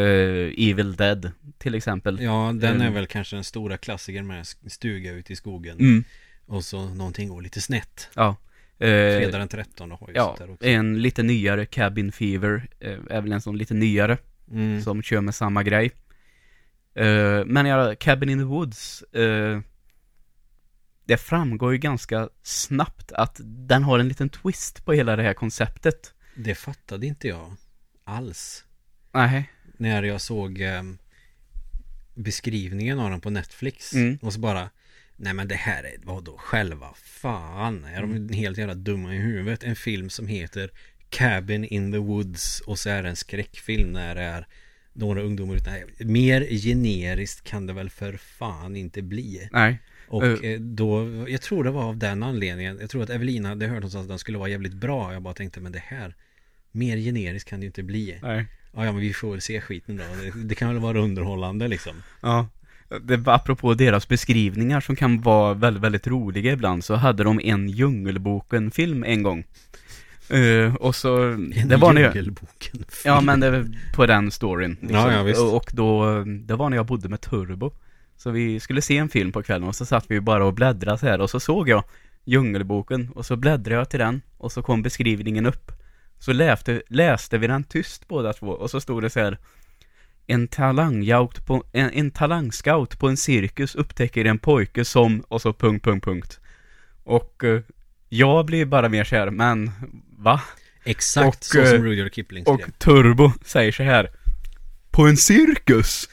Evil Dead, till exempel. Ja, den är Mm. väl kanske den stora klassikern med stuga ute i skogen. Mm, Och så någonting går lite snett. ja. Eh, Fredag den 13 har ju Ja, där också. en lite nyare Cabin Fever eh, är väl en sån lite nyare Mm. som kör med samma grej. Eh, men ja, Cabin in the Woods, eh, det framgår ju ganska snabbt att den har en liten twist på hela det här konceptet. Det fattade inte jag alls. Nej. När jag såg eh, beskrivningen av den på Netflix. Mm. Och så bara Nej men det här är vadå själva fan Är de helt jävla dumma i huvudet En film som heter Cabin in the Woods Och så är det en skräckfilm när det är Några ungdomar utan Mer generiskt kan det väl för fan inte bli Nej. Och eh, då Jag tror det var av den anledningen Jag tror att Evelina hade hört någonstans att den skulle vara jävligt bra Jag bara tänkte men det här Mer generiskt kan det ju inte bli Nej. Ja, ja men vi får väl se skiten då Det, det kan väl vara underhållande liksom Ja. Det var apropå deras beskrivningar som kan vara väldigt, väldigt roliga ibland så hade de en Djungelboken-film en gång. Eh, och så, En det var när jag, Ja men det på den storyn liksom. Ja, ja, visst. Och, och då, det var när jag bodde med Turbo Så vi skulle se en film på kvällen och så satt vi bara och bläddrade så här och så såg jag Djungelboken och så bläddrade jag till den och så kom beskrivningen upp Så läste, läste vi den tyst båda två och så stod det så här en, talangout på, en, en talangscout på en cirkus upptäcker en pojke som, och så punkt, punkt, punkt. Och eh, jag blir bara mer kär, men va? Exakt Och, så eh, som Rudyard Kipling skrev Och Turbo säger så här På en cirkus?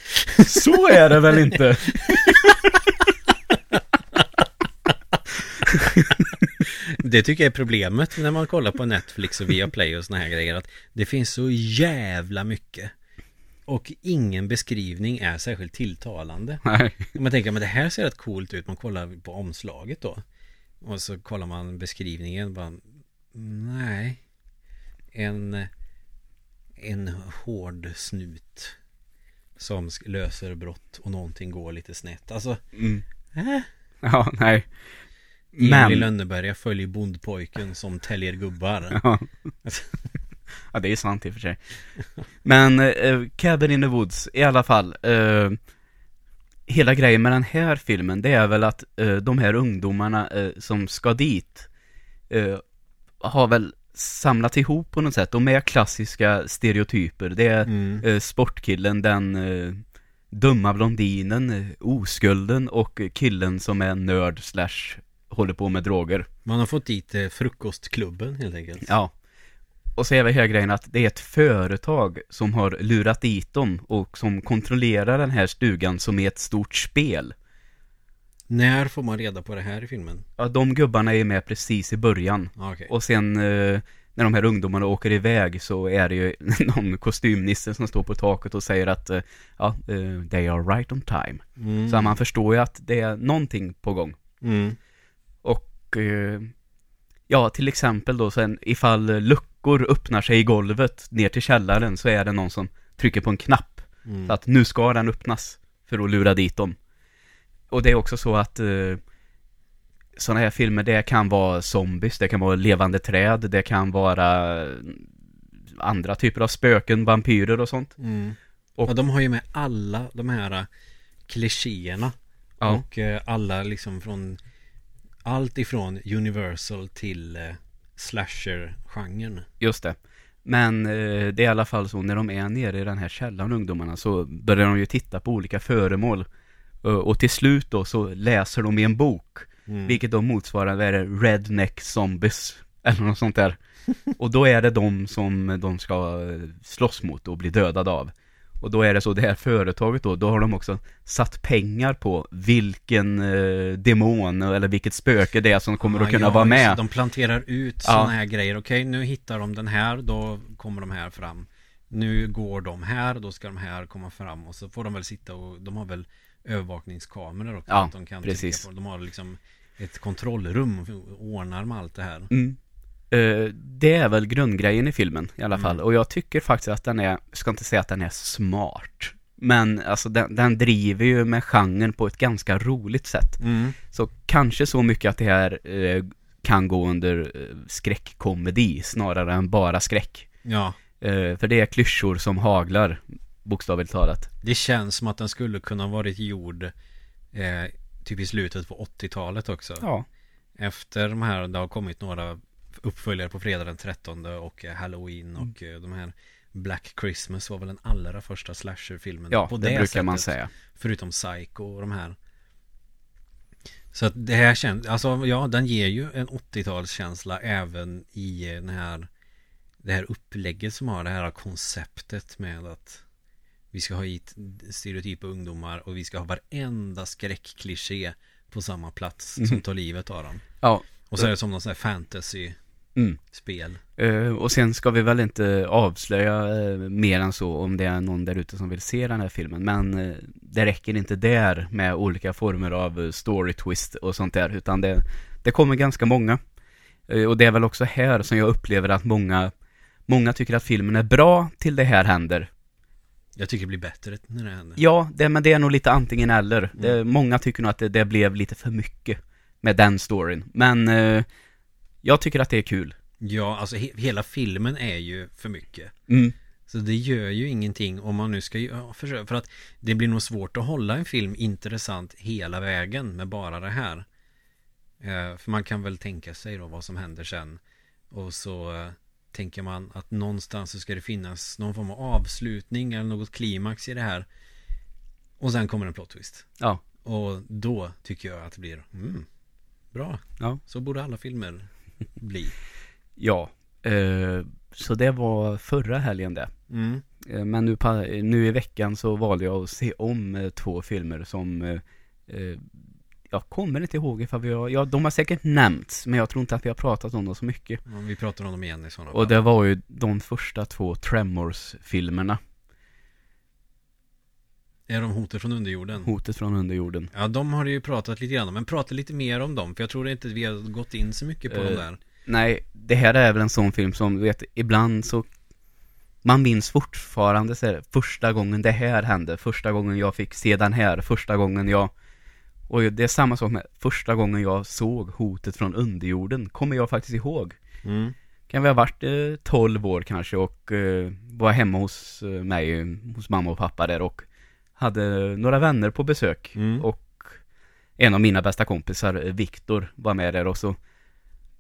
Så är det väl inte? Det tycker jag är problemet när man kollar på Netflix och Viaplay och såna här grejer att det finns så jävla mycket och ingen beskrivning är särskilt tilltalande. Nej. Man tänker men det här ser rätt coolt ut, man kollar på omslaget då och så kollar man beskrivningen bara nej en en hård snut som löser brott och någonting går lite snett. Alltså, Mm. äh, Ja, nej. Emil Men, Lönneberga följer bondpojken som täljer gubbar. ja. ja, det är sant i och för sig. Men eh, Cabin in the Woods, i alla fall. Eh, hela grejen med den här filmen, det är väl att eh, de här ungdomarna eh, som ska dit eh, har väl samlat ihop på något sätt. De är klassiska stereotyper. Det är Mm. eh, sportkillen, den eh, dumma blondinen, eh, oskulden och killen som är nörd slash håller på med droger. Man har fått dit eh, frukostklubben helt enkelt. Ja. Och så är väl hela grejen att det är ett företag som har lurat dit dem och som kontrollerar den här stugan som är ett stort spel. När får man reda på det här i filmen? Ja, de gubbarna är med precis i början. Ah, Okej. Och sen eh, när de här ungdomarna åker iväg så är det ju någon kostymnisse som står på taket och säger att eh, ja, eh, they are right on time. Mm. Så man förstår ju att det är någonting på gång. Mm. Och eh, ja, till exempel då sen ifall luckor öppnar sig i golvet ner till källaren så är det någon som trycker på en knapp. Mm. Så att nu ska den öppnas för att lura dit dem. Och det är också så att eh, sådana här filmer, det kan vara zombies, det kan vara levande träd, det kan vara eh, andra typer av spöken, vampyrer och sånt. Mm. Och- ja, de har ju med alla de här eh, klichéerna. Ja. Och eh, alla liksom från allt ifrån Universal till eh, slasher-genren. Just det. Men eh, det är i alla fall så när de är nere i den här källaren, ungdomarna, så börjar de ju titta på olika föremål. Eh, och till slut då så läser de i en bok. Mm. Vilket då motsvarar, vad är det, Redneck Zombies. Eller något sånt där. Och då är det de som de ska eh, slåss mot och bli dödade av. Och då är det så, det här företaget då, då har de också satt pengar på vilken eh, demon eller vilket spöke det är som kommer Ja, att kunna ja, vara med. De planterar ut Ja. sådana här grejer. Okej, nu hittar de den här, då kommer de här fram. Nu går de här, då ska de här komma fram. Och så får de väl sitta och, de har väl övervakningskameror också. Ja, att de kan precis. På. De har liksom ett kontrollrum och ordnar med allt det här. Mm. Eh, det är väl grundgrejen i filmen i alla fall. Mm. Och jag tycker faktiskt att den är, ska inte säga att den är smart. Men alltså den, den driver ju med genren på ett ganska roligt sätt. Mm. Så kanske så mycket att det här eh, kan gå under eh, skräckkomedi snarare än bara skräck. Ja, för det är klyschor som haglar, bokstavligt talat. det känns som att den skulle kunna varit gjord eh, typ i slutet på 80-talet också. Ja. Efter de här, det har kommit några uppföljare på fredag den 13 och eh, Halloween Mm. och eh, de här Black Christmas var väl den allra första slasherfilmen Ja, på det, brukar man sättet. säga. Förutom Psycho och de här Så att det här känns, alltså ja den ger ju en 80-talskänsla även i den här Det här upplägget som har det här konceptet med att Vi ska ha hit stereotypa ungdomar och vi ska ha varenda skräckkliché på samma plats som Mhm. tar livet av dem Ja. Och så är det som någon sån här fantasy Mm. spel Eh, och sen ska vi väl inte avslöja eh, mer än så om det är någon där ute som vill se den här filmen. Men eh, det räcker inte där med olika former av story twist och sånt där. Utan det, det kommer ganska många. Och det är väl också här som jag upplever att många, många tycker att filmen är bra till det här händer. Jag tycker det blir bättre när det händer Ja, det, men det är nog lite antingen eller. Mm. Det, många tycker nog att det, det blev lite för mycket med den storyn. Men eh, jag tycker att det är kul. Ja, alltså he- hela filmen är ju för mycket Mm. Så det gör ju ingenting om man nu ska ja, försöka För att det blir nog svårt att hålla en film intressant hela vägen med bara det här eh, För man kan väl tänka sig då vad som händer sen Och så eh, tänker man att någonstans så ska det finnas någon form av avslutning eller något klimax i det här Och sen kommer en plot twist Ja. Och då tycker jag att det blir mm, Bra Ja. Så borde alla filmer bli Ja, eh, så det var förra helgen det. mm. Eh, men nu, nu i veckan så valde jag att se om eh, två filmer som eh, eh, jag kommer inte ihåg ifall vi har, ja de har säkert nämnts men jag tror inte att vi har pratat om dem så mycket. Ja, Vi pratar om dem igen i sådana Och det var ju de första två Tremors-filmerna, Är de hotet från underjorden? Hotet från underjorden. Ja, de har ju pratat lite grann om, men prata lite mer om dem, för jag tror inte vi har gått in så mycket på Eh, de där. Nej, det här är väl en sån film som, du vet, ibland så man minns fortfarande så här, första gången det här hände, första gången jag fick se den här, första gången jag Och det är samma sak med första gången jag såg hotet från underjorden, kommer jag faktiskt ihåg. Mm. Kan vi ha varit eh, 12 år kanske och eh, var hemma hos eh, mig, hos mamma och pappa där och hade några vänner på besök. Mm. Och en av mina bästa kompisar, eh, Viktor, var med där och så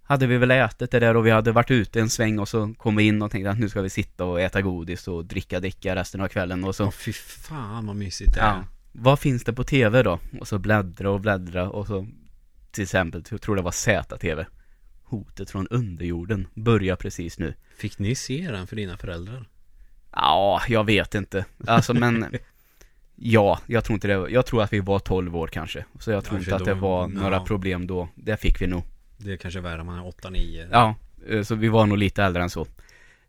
hade vi väl ätit det där och vi hade varit ute en sväng och så kom vi in och tänkte att nu ska vi sitta och äta godis och dricka dricka resten av kvällen och så Åh fy fan vad mysigt det är. Ja. Vad finns det på tv då? Och så bläddra och bläddra och så till exempel, jag tror det var ZTV Hotet från underjorden börjar precis nu Fick ni se den för dina föräldrar? Ja, jag vet inte Alltså men Ja, jag tror inte det Jag tror att vi var 12 år kanske Så jag tror Kanske inte att det var ja. några problem då Det fick vi nog Det är kanske är värre om man är 8-9. Ja, eh, så vi var nog lite äldre än så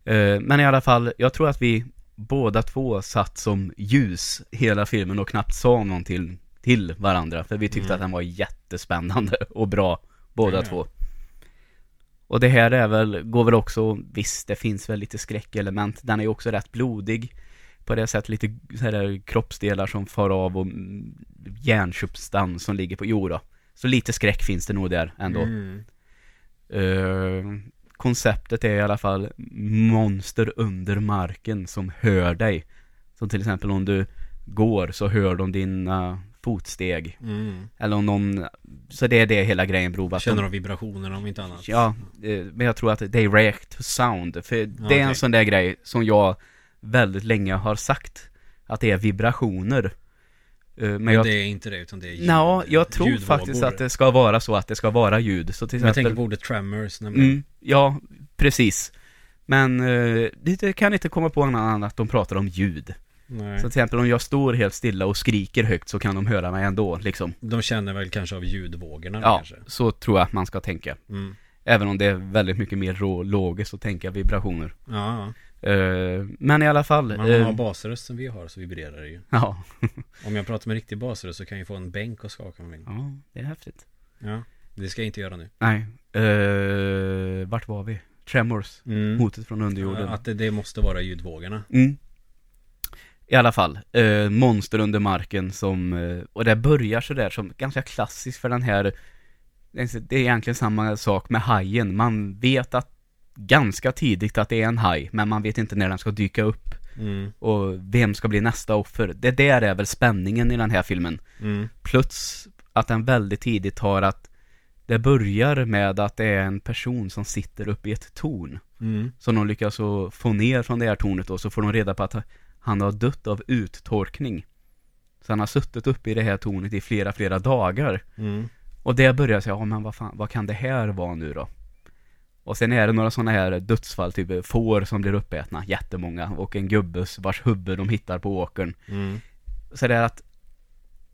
Eh, Men i alla fall, jag tror att vi båda två satt som ljus hela filmen och knappt sa någonting till varandra För vi tyckte Mm. att den var jättespännande och bra båda Ja. två Och det här är väl, går väl också, visst det finns väl lite skräckelement Den är ju också rätt blodig På det sättet lite här kroppsdelar som far av och mm, hjärnsubstans som ligger på, jo då. Så lite skräck finns det nog där ändå Mm. Eh, konceptet är i alla fall monster under marken som hör dig. Som till exempel om du går så hör de dina fotsteg. Mm. Eller om någon, så det är det hela grejen beror Känner de, vibrationer om inte annat? Ja, eh, men jag tror att they react to sound. För det är en sån där grej som jag väldigt länge har sagt. Att det är vibrationer. Eh, Men Men jag, det är inte det utan det är ljud, Nå, jag tror ljudvågor. faktiskt att det ska vara så att det ska vara ljud. Så till Men jag exempel tänker på ordet tremors nämligen. Mm, ja, precis. Men eh, det kan inte komma på något annat än att de pratar om ljud. Nej. Så till exempel om jag står helt stilla och skriker högt så kan de höra mig ändå liksom. De känner väl kanske av ljudvågorna Ja, kanske. så tror jag att man ska tänka. Mm. Även om det är väldigt mycket mer rå- logiskt att tänka vibrationer. Ja, Eh, men i alla fall. ja. man eh, har basröst som vi har så vibrerar det ju. ja. Om jag pratar med riktig basröst så kan jag få en bänk och skaka med ja, det är häftigt. Ja, det ska jag inte göra nu. Nej. Eh, vart var vi? Tremors. Mm. Hotet från underjorden. Att det, det måste vara ljudvågorna. Mm. I alla fall, eh, monster under marken som, eh, och det börjar sådär som ganska klassiskt för den här Det är egentligen samma sak med hajen, man vet att ganska tidigt att det är en haj, men man vet inte när den ska dyka upp Mm. och vem ska bli nästa offer. Det där är väl spänningen i den här filmen. Mm. Plus att den väldigt tidigt har att det börjar med att det är en person som sitter uppe i ett torn. Mm. Som de lyckas få ner från det här tornet och så får de reda på att han har dött av uttorkning. Så han har suttit uppe i det här tornet i flera, flera dagar. Mm. Och det börjar säga, ja men vad fan, vad kan det här vara nu då? Och sen är det några sådana här dödsfall, typ får som blir uppätna, jättemånga. Och en gubbes vars huvud de hittar på åkern. Mm. Så det är att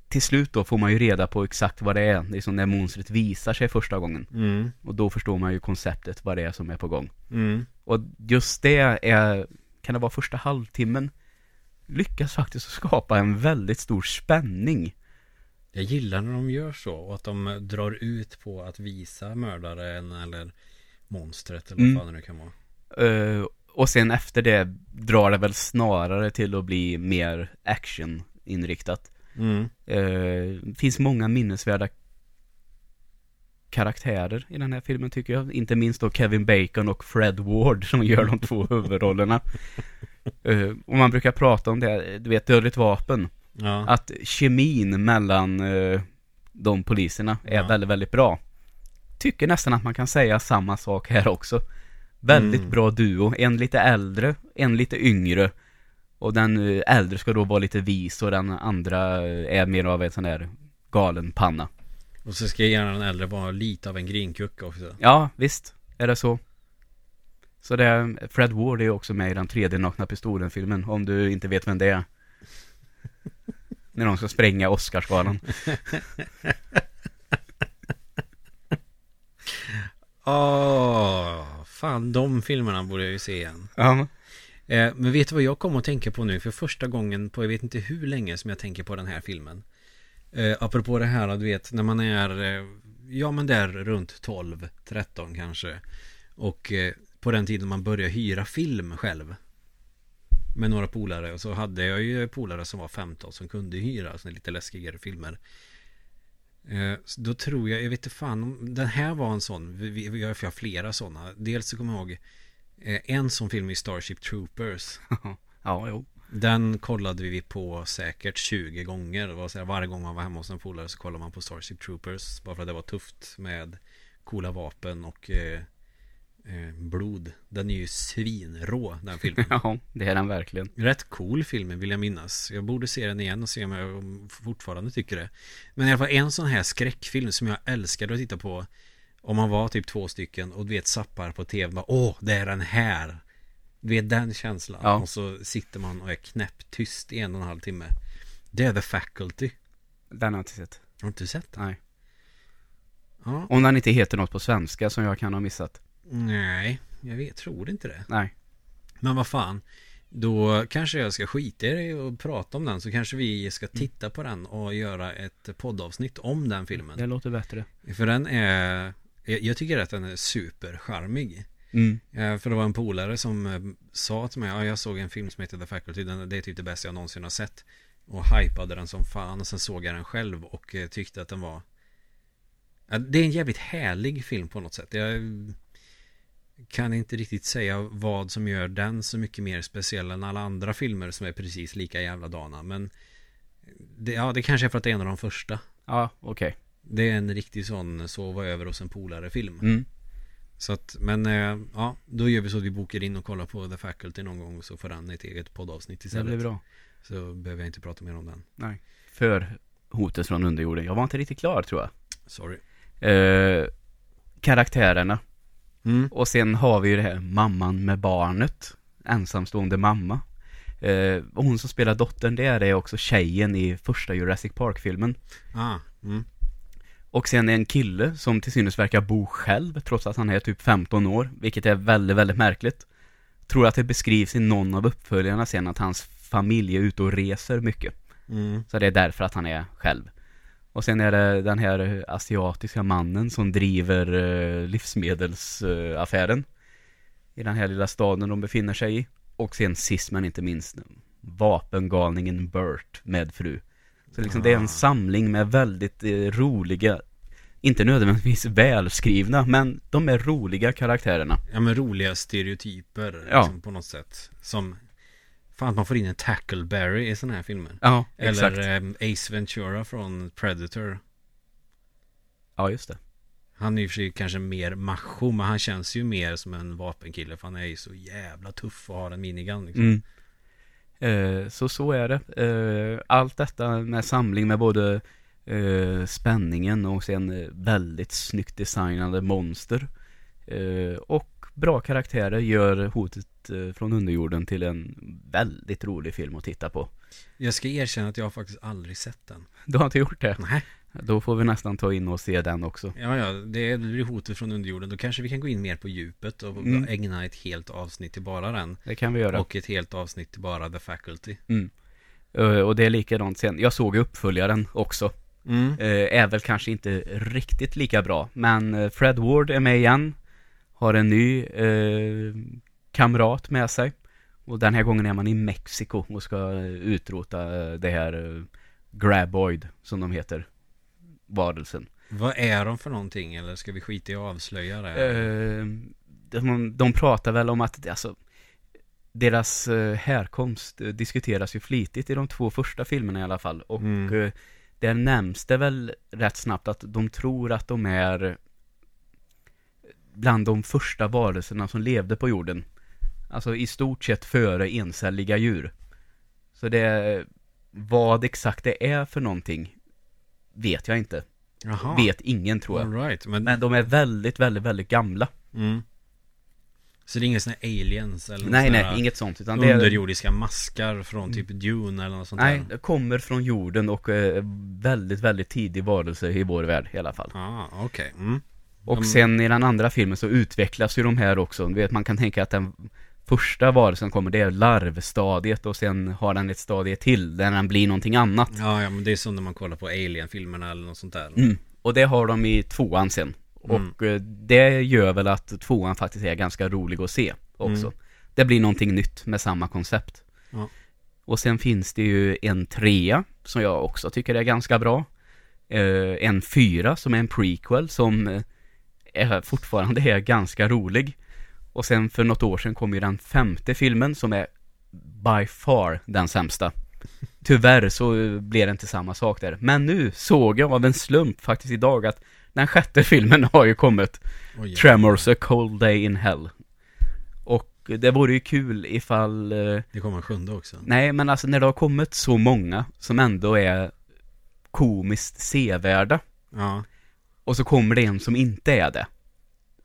till slut då får man ju reda på exakt vad det är. Det är som när monstret visar sig första gången. Mm. Och då förstår man ju konceptet, vad det är som är på gång. Mm. Och just det är, kan det vara första halvtimmen, lyckas faktiskt skapa en väldigt stor spänning. Jag gillar när de gör så och att de drar ut på att visa mördaren eller monstret eller vad Mm. fan det nu kan vara. Eh, och sen efter det drar det väl snarare till att bli mer actioninriktat. Mm. Det finns många minnesvärda karaktärer i den här filmen tycker jag. Inte minst då Kevin Bacon och Fred Ward som gör de två huvudrollerna. Uh, och man brukar prata om det, du vet Dödligt vapen. Ja. Att kemin mellan uh, de poliserna är Ja. väldigt, väldigt bra. Tycker nästan att man kan säga samma sak här också. Väldigt Mm. bra duo. En lite äldre, en lite yngre. Och den eh, äldre ska då vara lite vis och den andra eh, är mer av en sån där galen panna. Och så ska gärna den äldre vara lite av en grinkucka också. Ja, visst är det så. Så det är, Fred Ward är också med i den tredje Nakna Pistolen-filmen, om du inte vet vem det är. När de ska spränga Oscarsgalan. Åh, fan de filmerna borde jag ju se igen. Ja. Eh, men vet du vad jag kom att tänka på nu? För första gången på jag vet inte hur länge som jag tänker på den här filmen. Eh, apropå det här, du vet, när man är, eh, ja men där runt 12, 13 kanske. Och eh, på den tiden man började hyra film själv. Med några polare. Och så hade jag ju polare som var 15 som kunde hyra såna lite läskigare filmer. Eh, så då tror jag, jag vet inte fan den här var en sån. Vi, vi, jag har flera sådana. Dels så kommer jag ihåg en sån film i Starship Troopers. Ja, jo. Den kollade vi på säkert 20 gånger. Det var så här, varje gång man var hemma hos en polare så kollade man på Starship Troopers. Bara för att det var tufft med coola vapen och eh, eh, blod. Den är ju svinrå den filmen. Ja, det är den verkligen. Rätt cool film vill jag minnas. Jag borde se den igen och se om jag fortfarande tycker det. Men i alla fall en sån här skräckfilm som jag älskade att titta på. Om man var typ två stycken och du vet zappar på tv. Bara, Åh, det är den här. Du vet den känslan. Ja. Och så sitter man och är knäpptyst i en och en halv timme. Det är The Faculty. Den har jag inte sett. Har du inte sett den? Nej. Ja. Om den inte heter något på svenska som jag kan ha missat. Nej, jag vet, tror inte det. Nej. Men vad fan. Då kanske jag ska skita i och prata om den. Så kanske vi ska titta på den och göra ett poddavsnitt om den filmen. Det låter bättre. För den är jag jag tycker att den är supercharmig. Mm. Eh, För det var en polare som eh, sa till mig Ja jag såg en film som heter The Faculty. Den, Det är typ det bästa jag någonsin har sett. Och hypade den som fan Och sen såg jag den själv och eh, tyckte att den var Ja, Det är en jävligt härlig film på något sätt. Jag kan inte riktigt säga vad som gör den så mycket mer speciell än alla andra filmer som är precis lika jävla dana Men det, Ja det kanske är för att det är en av de första. Ja, okej. Det är en riktig sån sova över hos en polare film Mm. Så att, men eh, ja, då gör vi så att vi bokar in och kollar på The Faculty någon gång så får den ett eget poddavsnitt Det istället. blir bra. Så behöver jag inte prata mer om den. Nej. För hotet från underjorden. Jag var inte riktigt klar tror jag. Sorry. Eh, karaktärerna. Mm. Och sen har vi ju det här mamman med barnet. Ensamstående mamma. Eh, hon som spelar dottern, det är det också tjejen i första Jurassic Park-filmen. Ah, mm. Och sen är en kille som till synes verkar bo själv trots att han är typ 15 år, vilket är väldigt, väldigt märkligt. Tror att det beskrivs i någon av uppföljarna sen att hans familj är ute och reser mycket. Mm. Så det är därför att han är själv. Och sen är det den här asiatiska mannen som driver eh, livsmedelsaffären i den här lilla staden de befinner sig i. Och sen sist men inte minst vapengalningen Burt med fru. Så liksom det är en samling med väldigt eh, roliga, inte nödvändigtvis välskrivna, men de är roliga karaktärerna. Ja men roliga stereotyper Ja. liksom, på något sätt. Som Fan att man får in en Tackleberry i sådana här filmer. Ja, Eller exakt. ehm, Ace Ventura från Predator. Ja, just det. Han är ju för sig kanske mer macho men han känns ju mer som en vapenkille för han är ju så jävla tuff och har en minigun liksom. Mm. Eh, så så är det. Eh, allt detta med samling med både eh, spänningen och sen väldigt snyggt designade monster. Och bra karaktärer gör hotet från underjorden till en väldigt rolig film att titta på. Jag ska erkänna att jag har faktiskt aldrig sett den. Du har inte gjort det? Nej. Då får vi nästan ta in och se den också. Ja, ja, det blir hotet från underjorden. Då kanske vi kan gå in mer på djupet och Mm. ägna ett helt avsnitt till bara den. Det kan vi göra. Och ett helt avsnitt till bara The Faculty. Mm. Eh, och det är likadant sen. Jag såg uppföljaren också. Mm. Eh, är väl kanske inte riktigt lika bra. Men eh, Fred Ward är med igen. Har en ny eh, kamrat med sig. Och den här gången är man i Mexiko och ska utrota det här Graboid som de heter. Varelsen. Vad är de för någonting? Eller ska vi skita i att avslöja det? Eh, de, de pratar väl om att alltså, deras eh, härkomst eh, diskuteras ju flitigt i de två första filmerna i alla fall. Och Mm. eh, där nämns det väl rätt snabbt att de tror att de är bland de första varelserna som levde på jorden. Alltså i stort sett före encelliga djur. Så det, vad exakt det är för någonting vet jag inte. Jaha. Vet ingen tror jag. Right. Men, Men de är väldigt, väldigt, väldigt gamla. mm. Så det är inga sådana aliens eller Nej, nej, inget sånt. Utan det är, underjordiska maskar från typ Dune eller något sånt nej, där? det kommer från jorden och är väldigt, väldigt tidig varelse i vår värld i alla fall. Ah, okej. Mm. Och De- sen i den andra filmen så utvecklas ju de här också. Du vet, man kan tänka att den första varelsen kommer, det är larvstadiet och sen har den ett stadie till där den blir någonting annat. Ja, ja, men det är som när man kollar på Alien-filmerna eller något sånt där. Mm. Och det har de i tvåan sen. Mm. Och eh, det gör väl att tvåan faktiskt är ganska rolig att se också. Mm. Det blir någonting nytt med samma koncept. Ja. Och sen finns det ju en trea som jag också tycker är ganska bra. Eh, en fyra som är en prequel som eh, är, fortfarande är ganska rolig. Och sen för något år sedan kom ju den femte filmen som är by far den sämsta. Tyvärr så blev det inte samma sak där. Men nu såg jag av en slump faktiskt idag att den sjätte filmen har ju kommit. Oj, Tremors, A Cold Day in Hell. Och det vore ju kul ifall eh, Det kommer en sjunde också. Nej, men alltså när det har kommit så många som ändå är komiskt sevärda Ja. och så kommer det en som inte är det.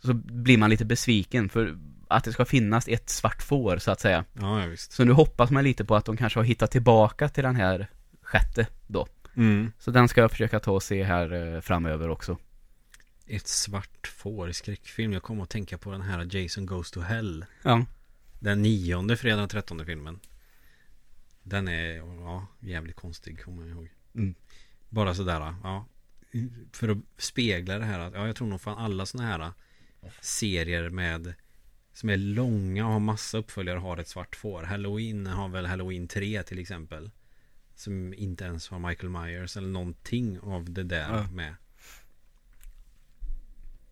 Så blir man lite besviken för att det ska finnas ett svart får så att säga. Ja, ja, visst. Så nu hoppas man lite på att de kanske har hittat tillbaka till den här sjätte då. Mm. Så den ska jag försöka ta och se här eh, framöver också. Ett svart får i skräckfilm. Jag kommer att tänka på den här Jason Goes to Hell. Ja. Den nionde fredag den trettonde filmen. Den är, ja, jävligt konstig kommer jag ihåg. Mm. Bara sådär, ja. För att spegla det här att, ja jag tror nog fan alla sådana här serier med som är långa och har massa uppföljare har ett svart får. Halloween har väl Halloween 3 till exempel. Som inte ens har Michael Myers eller någonting av det där Ja. med.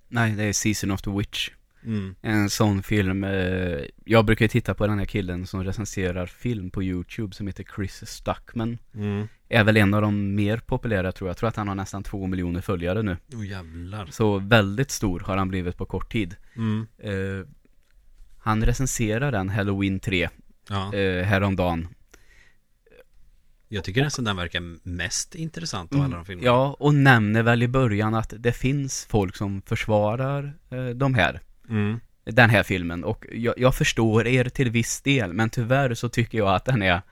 Nej, det är Season of the Witch. Mm. En sån film, eh, jag brukar ju titta på den här killen som recenserar film på YouTube som heter Chris Stuckman. Mm. Är väl en av de mer populära tror jag. Jag tror att han har nästan två miljoner följare nu. Oh jävlar. Så väldigt stor har han blivit på kort tid. Mm. Eh, han recenserar den Halloween 3 Ja. eh, häromdagen. Jag tycker nästan den verkar mest intressant av alla de filmerna. Ja, och nämner väl i början att det finns folk som försvarar eh, de här. Mm. Den här filmen och jag, jag förstår er till viss del men tyvärr så tycker jag att den är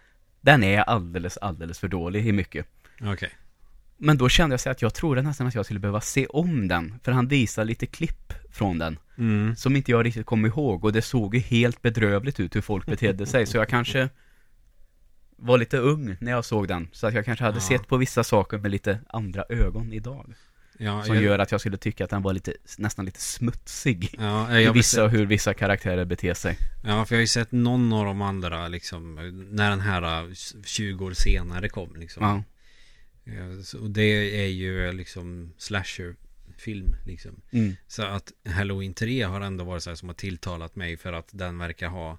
Den är alldeles, alldeles för dålig i mycket Okej. Men då kände jag så att jag trodde nästan att jag skulle behöva se om den För han visar lite klipp från den Mm. Som inte jag riktigt kommer ihåg och det såg ju helt bedrövligt ut hur folk betedde sig så jag kanske Var lite ung när jag såg den Så att jag kanske hade Ja. sett på vissa saker med lite andra ögon idag Ja, Som jag, gör att jag skulle tycka att den var lite, nästan lite smutsig. Ja, jag vissa, hur vissa karaktärer beter sig. Ja, för jag har ju sett någon av de andra liksom När den här eh, 20 år senare kom liksom. Ja, Och det är ju liksom slasher-film liksom. Mm. Så att Halloween 3 har ändå varit så här som har tilltalat mig för att den verkar ha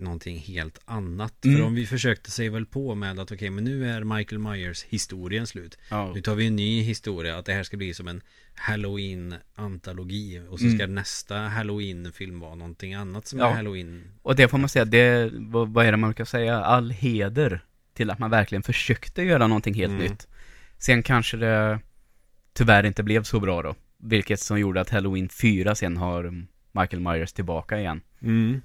någonting helt annat. Mm. För om vi försökte sig väl på med att okej, men nu är Michael Myers historien slut. ja. Nu tar vi en ny historia, att det här ska bli som en Halloween-antologi. Och så Mm. ska nästa Halloween-film vara någonting annat som Ja. är Halloween. Och det får man säga, det, vad, vad är det man brukar säga? All heder till att man verkligen försökte göra någonting helt Mm. nytt. Sen kanske det tyvärr inte blev så bra då. Vilket som gjorde att Halloween 4 sen har Michael Myers tillbaka igen. Mm.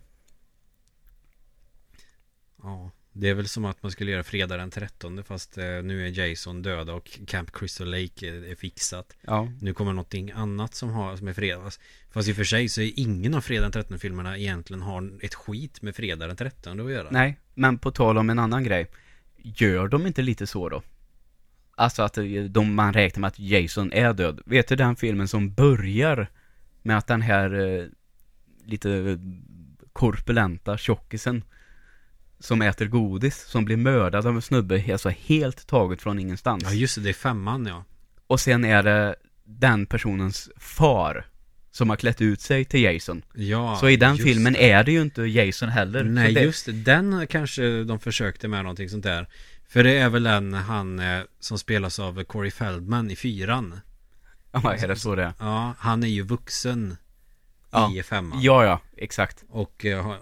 Ja, det är väl som att man skulle göra fredag den 13 fast eh, nu är Jason död och Camp Crystal Lake är, är fixat. Ja. Nu kommer någonting annat som, har, som är fredags. Fast i och för sig så är ingen av fredag den 13 filmerna egentligen har ett skit med fredag den 13 att göra. Nej, men på tal om en annan grej. Gör de inte lite så då? Alltså att de, man räknar med att Jason är död. Vet du den filmen som börjar med att den här eh, lite korpulenta tjockisen som äter godis, som blir mördad av en snubbe, alltså helt taget från ingenstans. Ja just det, det är femman ja. Och sen är det den personens far som har klätt ut sig till Jason. Ja, så i den filmen det. är det ju inte Jason heller. Nej det, just det, den kanske de försökte med någonting sånt där. För det är väl den han eh, som spelas av Corey Feldman i fyran. Ja, är det så det? Ja, han är ju vuxen Ja. i femman. Ja, ja, exakt. Och eh,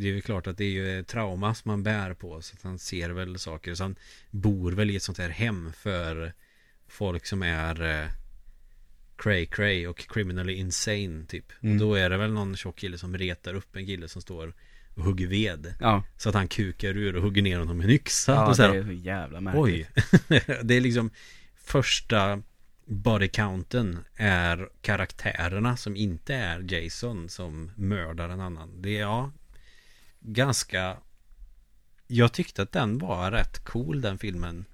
det är väl klart att det är ju trauma som man bär på. Så att han ser väl saker. Så han bor väl i ett sånt här hem för folk som är eh, cray cray och criminally insane typ. Mm. Och då är det väl någon tjock kille som retar upp en kille som står och hugger ved. Ja, Så att han kukar ur och hugger ner honom med en yxa. ja och så det här, är så jävla märkligt. Oj. det är liksom första body counten är karaktärerna som inte är Jason som mördar en annan. Det är ja, ganska Jag tyckte att den var rätt cool den filmen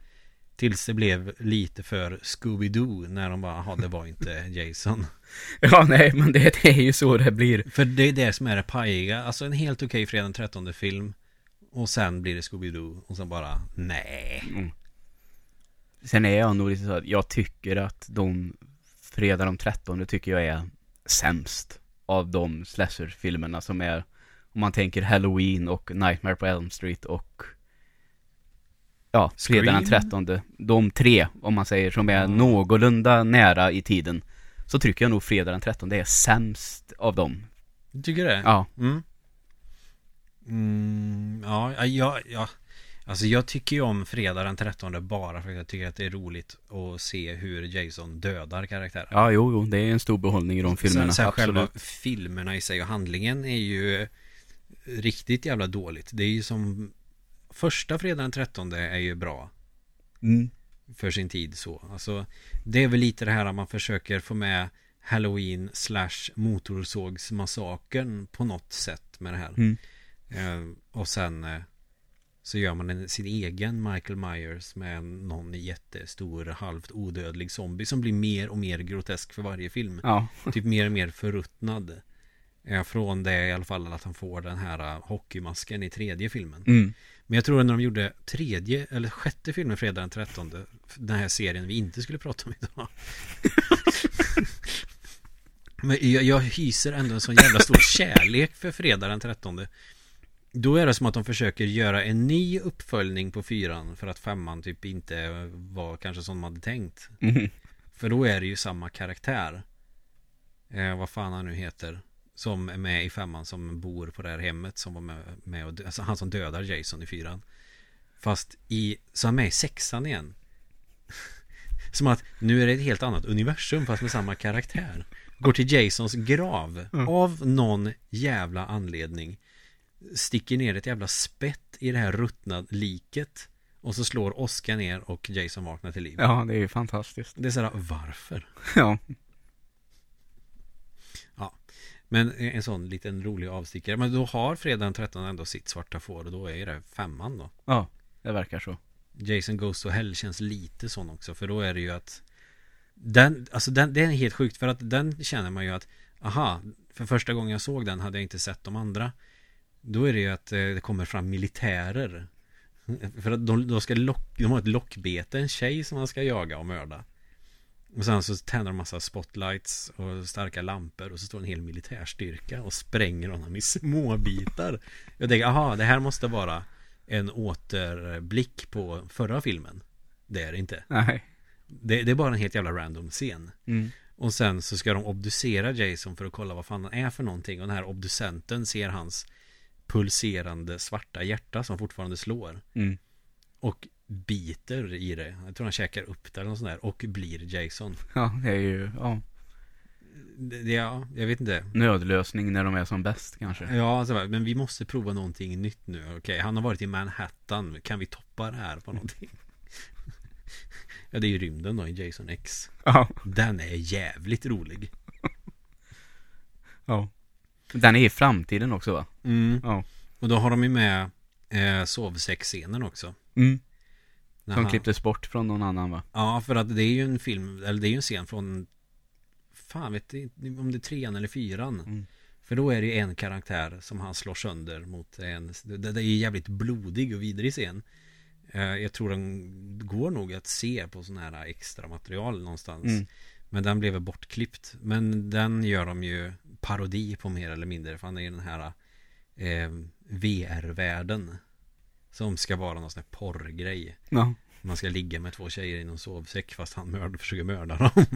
Tills det blev lite för Scooby-Doo när de bara, jaha det var inte Jason Ja, nej, men det, det är ju så det blir. För det är det som är det pajiga Alltså en helt okej fredag den 13 film Och sen blir det Scooby-Doo Och sen bara, nej Mm. Sen är jag nog lite så att jag tycker att de Fredag de 13 tycker jag är sämst av de slasher-filmerna som är Om man tänker Halloween och Nightmare på Elm Street och Ja, fredag den Scream? 13 De tre, om man säger, som är Ja. någorlunda nära i tiden Så tycker jag nog fredag den 13 är sämst av dem Du tycker det? Ja, Mm. Mm, ja, ja, ja. Alltså jag tycker ju om fredag den 13 bara för att jag tycker att det är roligt att se hur Jason dödar karaktärer. ja jo, jo, det är en stor behållning i de filmerna, Sen, sen själva filmerna i sig och handlingen är ju riktigt jävla dåligt. Det är ju som första fredag den 13 är ju bra mm. för sin tid så. Alltså det är väl lite det här att man försöker få med Halloween slash motorsågsmassakern på något sätt med det här. Mm. Eh, och sen eh, så gör man en, sin egen Michael Myers med någon jättestor halvt odödlig zombie som blir mer och mer grotesk för varje film. Ja, Typ mer och mer förruttnad. Eh, från det i alla fall att han får den här eh, hockeymasken i tredje filmen. mm. Men jag tror att när de gjorde tredje eller sjätte filmen fredag den 13 Den här serien vi inte skulle prata om idag Men jag, jag hyser ändå en sån jävla stor kärlek för fredag den 13 Då är det som att de försöker göra en ny uppföljning på fyran För att femman typ inte var kanske som de hade tänkt Mm. För då är det ju samma karaktär eh, Vad fan han nu heter Som är med i femman som bor på det här hemmet Som var med, med och, alltså han som dödar Jason i fyran Fast i, så är han med i sexan igen Som att nu är det ett helt annat universum fast med samma karaktär Går till Jasons grav. Mm. Av någon jävla anledning. Sticker ner ett jävla spett i det här ruttna liket. Och så slår Oscar ner och Jason vaknar till liv. Ja, det är ju fantastiskt. Det är sådär, varför? Ja. Men en sån liten rolig avstickare. Men då har fredag den 13 ändå sitt svarta får och då är det femman då. Ja, det verkar så. Jason Goes to Hell känns lite sån också. För då är det ju att den, alltså den, det är helt sjukt för att den känner man ju att aha, för första gången jag såg den hade jag inte sett de andra. Då är det ju att eh, det kommer fram militärer. För att de, de ska lock, de har ett lockbete, en tjej som man ska jaga och mörda. Och sen så tänder de massa spotlights och starka lampor och så står en hel militärstyrka och spränger honom i små bitar. Jag tänker, aha, det här måste vara en återblick på förra filmen. Det är det inte. Nej. Det, det är bara en helt jävla random scen. Mm. Och sen så ska de obducera Jason för att kolla vad fan han är för någonting. Och den här obducenten ser hans pulserande svarta hjärta som fortfarande slår. Mm. Och biter i det. Jag tror han käkar upp det eller något sånt där. Och blir Jason. Ja, det är ju, ja, Det, ja, jag vet inte. nödlösning när de är som bäst kanske. Ja, alltså, men vi måste prova någonting nytt nu. Okej, han har varit i Manhattan. Kan vi toppa det här på någonting? ja, det är ju rymden då i Jason X. Ja. Den är jävligt rolig. Ja. Den är i framtiden också va? Mm. Ja. Och då har de ju med eh, sovsexscenen också. Mm. Som han- klipptes bort från någon annan va? Ja, för att det är ju en film, eller det är ju en scen från Fan vet inte om det är trean eller fyran Mm. För då är det ju en karaktär som han slår sönder mot en Det, det är ju jävligt blodig och vidrig scen Eh, Jag tror den går nog att se på sån här extra material någonstans Mm. Men den blev bortklippt Men den gör de ju parodi på mer eller mindre För han är ju den här eh, VR-världen Som ska vara någon sån här porrgrej Ja. man ska ligga med två tjejer i någon sovsäck fast han mörd, försöker mörda dem.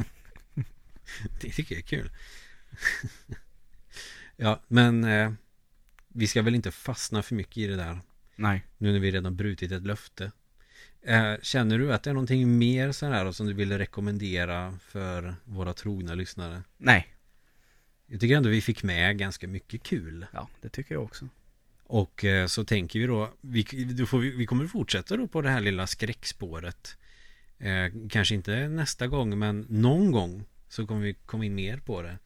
det tycker jag är kul. ja, men eh, vi ska väl inte fastna för mycket i det där. Nej. Nu när vi redan brutit ett löfte. Eh, känner du att det är någonting mer så här som du vill rekommendera för våra trogna lyssnare? Nej. Jag tycker ändå vi fick med ganska mycket kul. Ja, det tycker jag också. Och eh, så tänker vi då, vi, då får vi, vi kommer fortsätta då på det här lilla skräckspåret. Eh, kanske inte nästa gång, men någon gång så kommer vi komma in mer på det.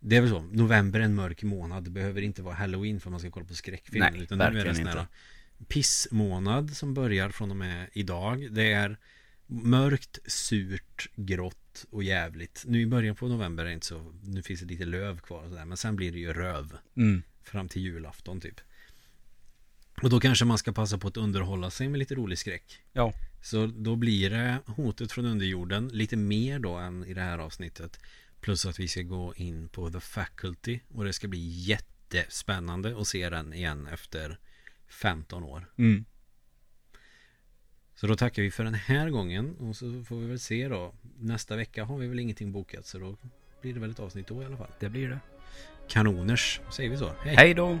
Det är väl så, november är en mörk månad, det behöver inte vara halloween för man ska kolla på skräckfilm. Nej, utan nu är det verkligen inte. pissmånad som börjar från och med idag. Det är mörkt, surt, grått och jävligt. Nu i början på november är det inte så, nu finns det lite löv kvar och sådär, men sen blir det ju röv Mm. fram till julafton typ. Och då kanske man ska passa på att underhålla sig med lite rolig skräck. Ja. Så då blir det hotet från underjorden lite mer då än i det här avsnittet. Plus att vi ska gå in på The Faculty och det ska bli jättespännande att se den igen efter 15 år. Mm. Så då tackar vi för den här gången och så får vi väl se då. Nästa vecka har vi väl ingenting bokat så då blir det väl ett avsnitt då i alla fall. Det blir det. Kanoners, säger vi så? Hej! Hej då!